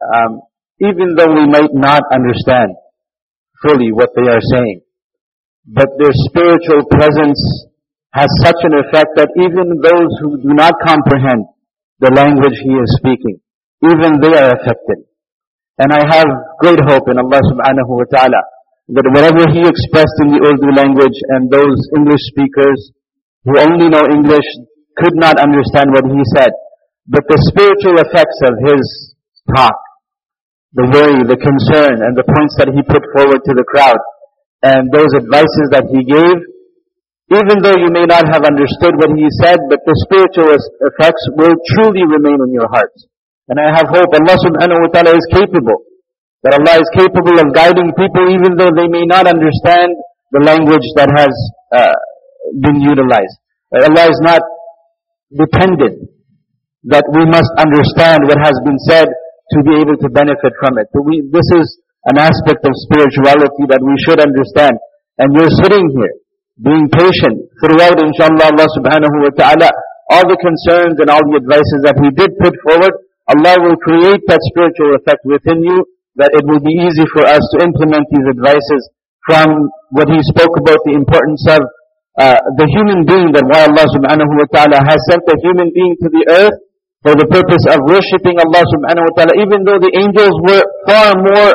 um, even though we might not understand fully what they are saying, but their spiritual presence has such an effect that even those who do not comprehend the language he is speaking, even they are affected. And I have great hope in Allah subhanahu wa ta'ala that whatever he expressed in the Urdu language and those English speakers who only know English could not understand what he said, but the spiritual effects of his talk, the worry, the concern, and the points that he put forward to the crowd, and those advices that he gave, even though you may not have understood what he said, but the spiritual effects will truly remain in your hearts. And I have hope Allah subhanahu wa ta'ala is capable. That Allah is capable of guiding people even though they may not understand the language that has uh, been utilized. That Allah is not dependent. That we must understand what has been said to be able to benefit from it. We, this is an aspect of spirituality that we should understand. And you're sitting here being patient throughout inshallah Allah subhanahu wa ta'ala all the concerns and all the advices that he did put forward Allah will create that spiritual effect within you that it will be easy for us to implement these advices from what he spoke about the importance of uh, the human being that why Allah subhanahu wa ta'ala has sent a human being to the earth for the purpose of worshipping Allah subhanahu wa ta'ala even though the angels were far more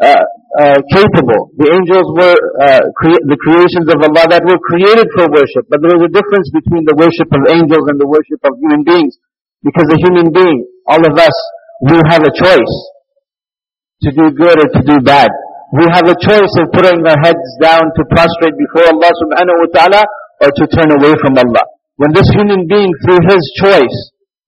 uh, uh, capable. The angels were uh, crea- the creations of Allah that were created for worship. But there is a difference between the worship of angels and the worship of human beings. Because a human being, all of us, we have a choice to do good or to do bad. We have a choice of putting our heads down to prostrate before Allah subhanahu wa ta'ala or to turn away from Allah. When this human being, through his choice,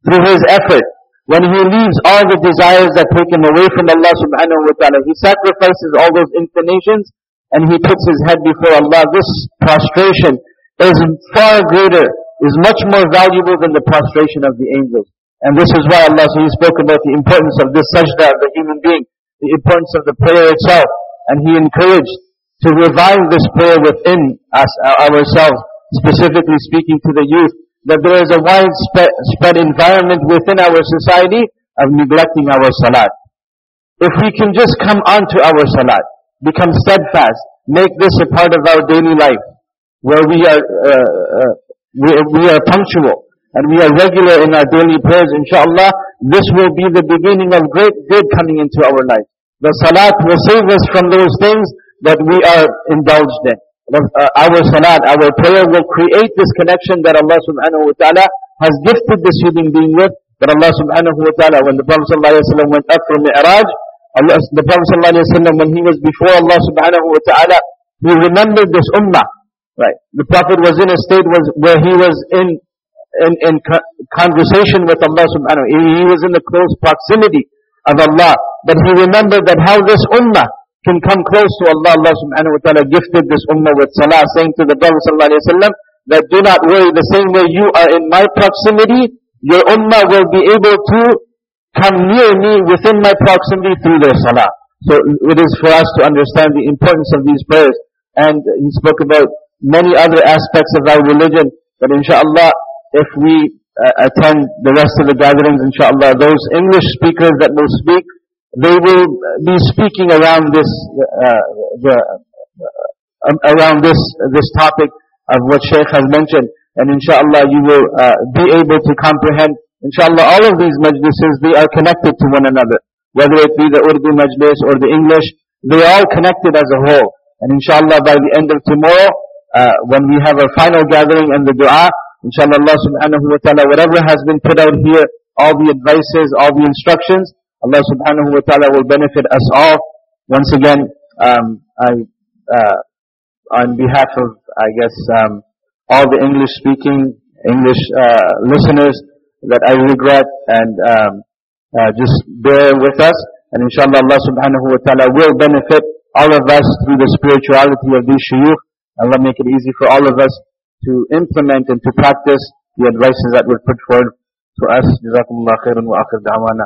through his effort, when he leaves all the desires that take him away from Allah subhanahu wa ta'ala, he sacrifices all those inclinations and he puts his head before Allah. This prostration is far greater, is much more valuable than the prostration of the angels. And this is why Allah so He spoke about the importance of this sajda of the human being, the importance of the prayer itself. And He encouraged to revive this prayer within us, uh, ourselves, specifically speaking to the youth, that there is a widespread environment within our society of neglecting our salat. If we can just come onto our salat, become steadfast, make this a part of our daily life, where we are, uh, uh, we, we are punctual, and we are regular in our daily prayers, inshallah, this will be the beginning of great good coming into our life. The salat will save us from those things that we are indulged in. Uh, our salat, our prayer will create this connection that Allah subhanahu wa ta'ala has gifted this human being with. That Allah subhanahu wa ta'ala, when the Prophet ﷺ went up from Mi'raj, Allah, the Prophet ﷺ, when he was before Allah subhanahu wa ta'ala, he remembered this ummah. Right. The Prophet was in a state was, where he was in in, in conversation with Allah subhanahu wa ta'ala. He was in the close proximity of Allah. But he remembered that how this ummah can come close to Allah. Allah subhanahu wa ta'ala gifted this ummah with salah, saying to the Prophet sallallahu alayhi wa sallam, that do not worry, the same way you are in my proximity, your ummah will be able to come near me within my proximity through their salah. So it is for us to understand the importance of these prayers. And he spoke about many other aspects of our religion, but inshallah, if we uh, attend the rest of the gatherings, inshallah, those English speakers that will speak, they will be speaking around this, uh, the, uh, around this, this topic of what Shaykh has mentioned. And inshallah, you will uh, be able to comprehend. Inshallah, all of these majlises, they are connected to one another. Whether it be the Urdu majlis or the English, they are all connected as a whole. And inshallah, by the end of tomorrow, uh, when we have our final gathering and the dua, Inshallah Allah subhanahu wa ta'ala, whatever has been put out here, all the advices, all the instructions, Allah subhanahu wa ta'ala will benefit us all. Once again, um, I, uh, on behalf of, I guess, um, all the English speaking, English, uh, listeners, that I regret and, um, uh, just bear with us. And inshallah Allah subhanahu wa ta'ala will benefit all of us through the spirituality of these shuyukh. Allah make it easy for all of us to implement and to practice the advices that were put forward to us. جزاكم الله خيرا وآخر دعوانا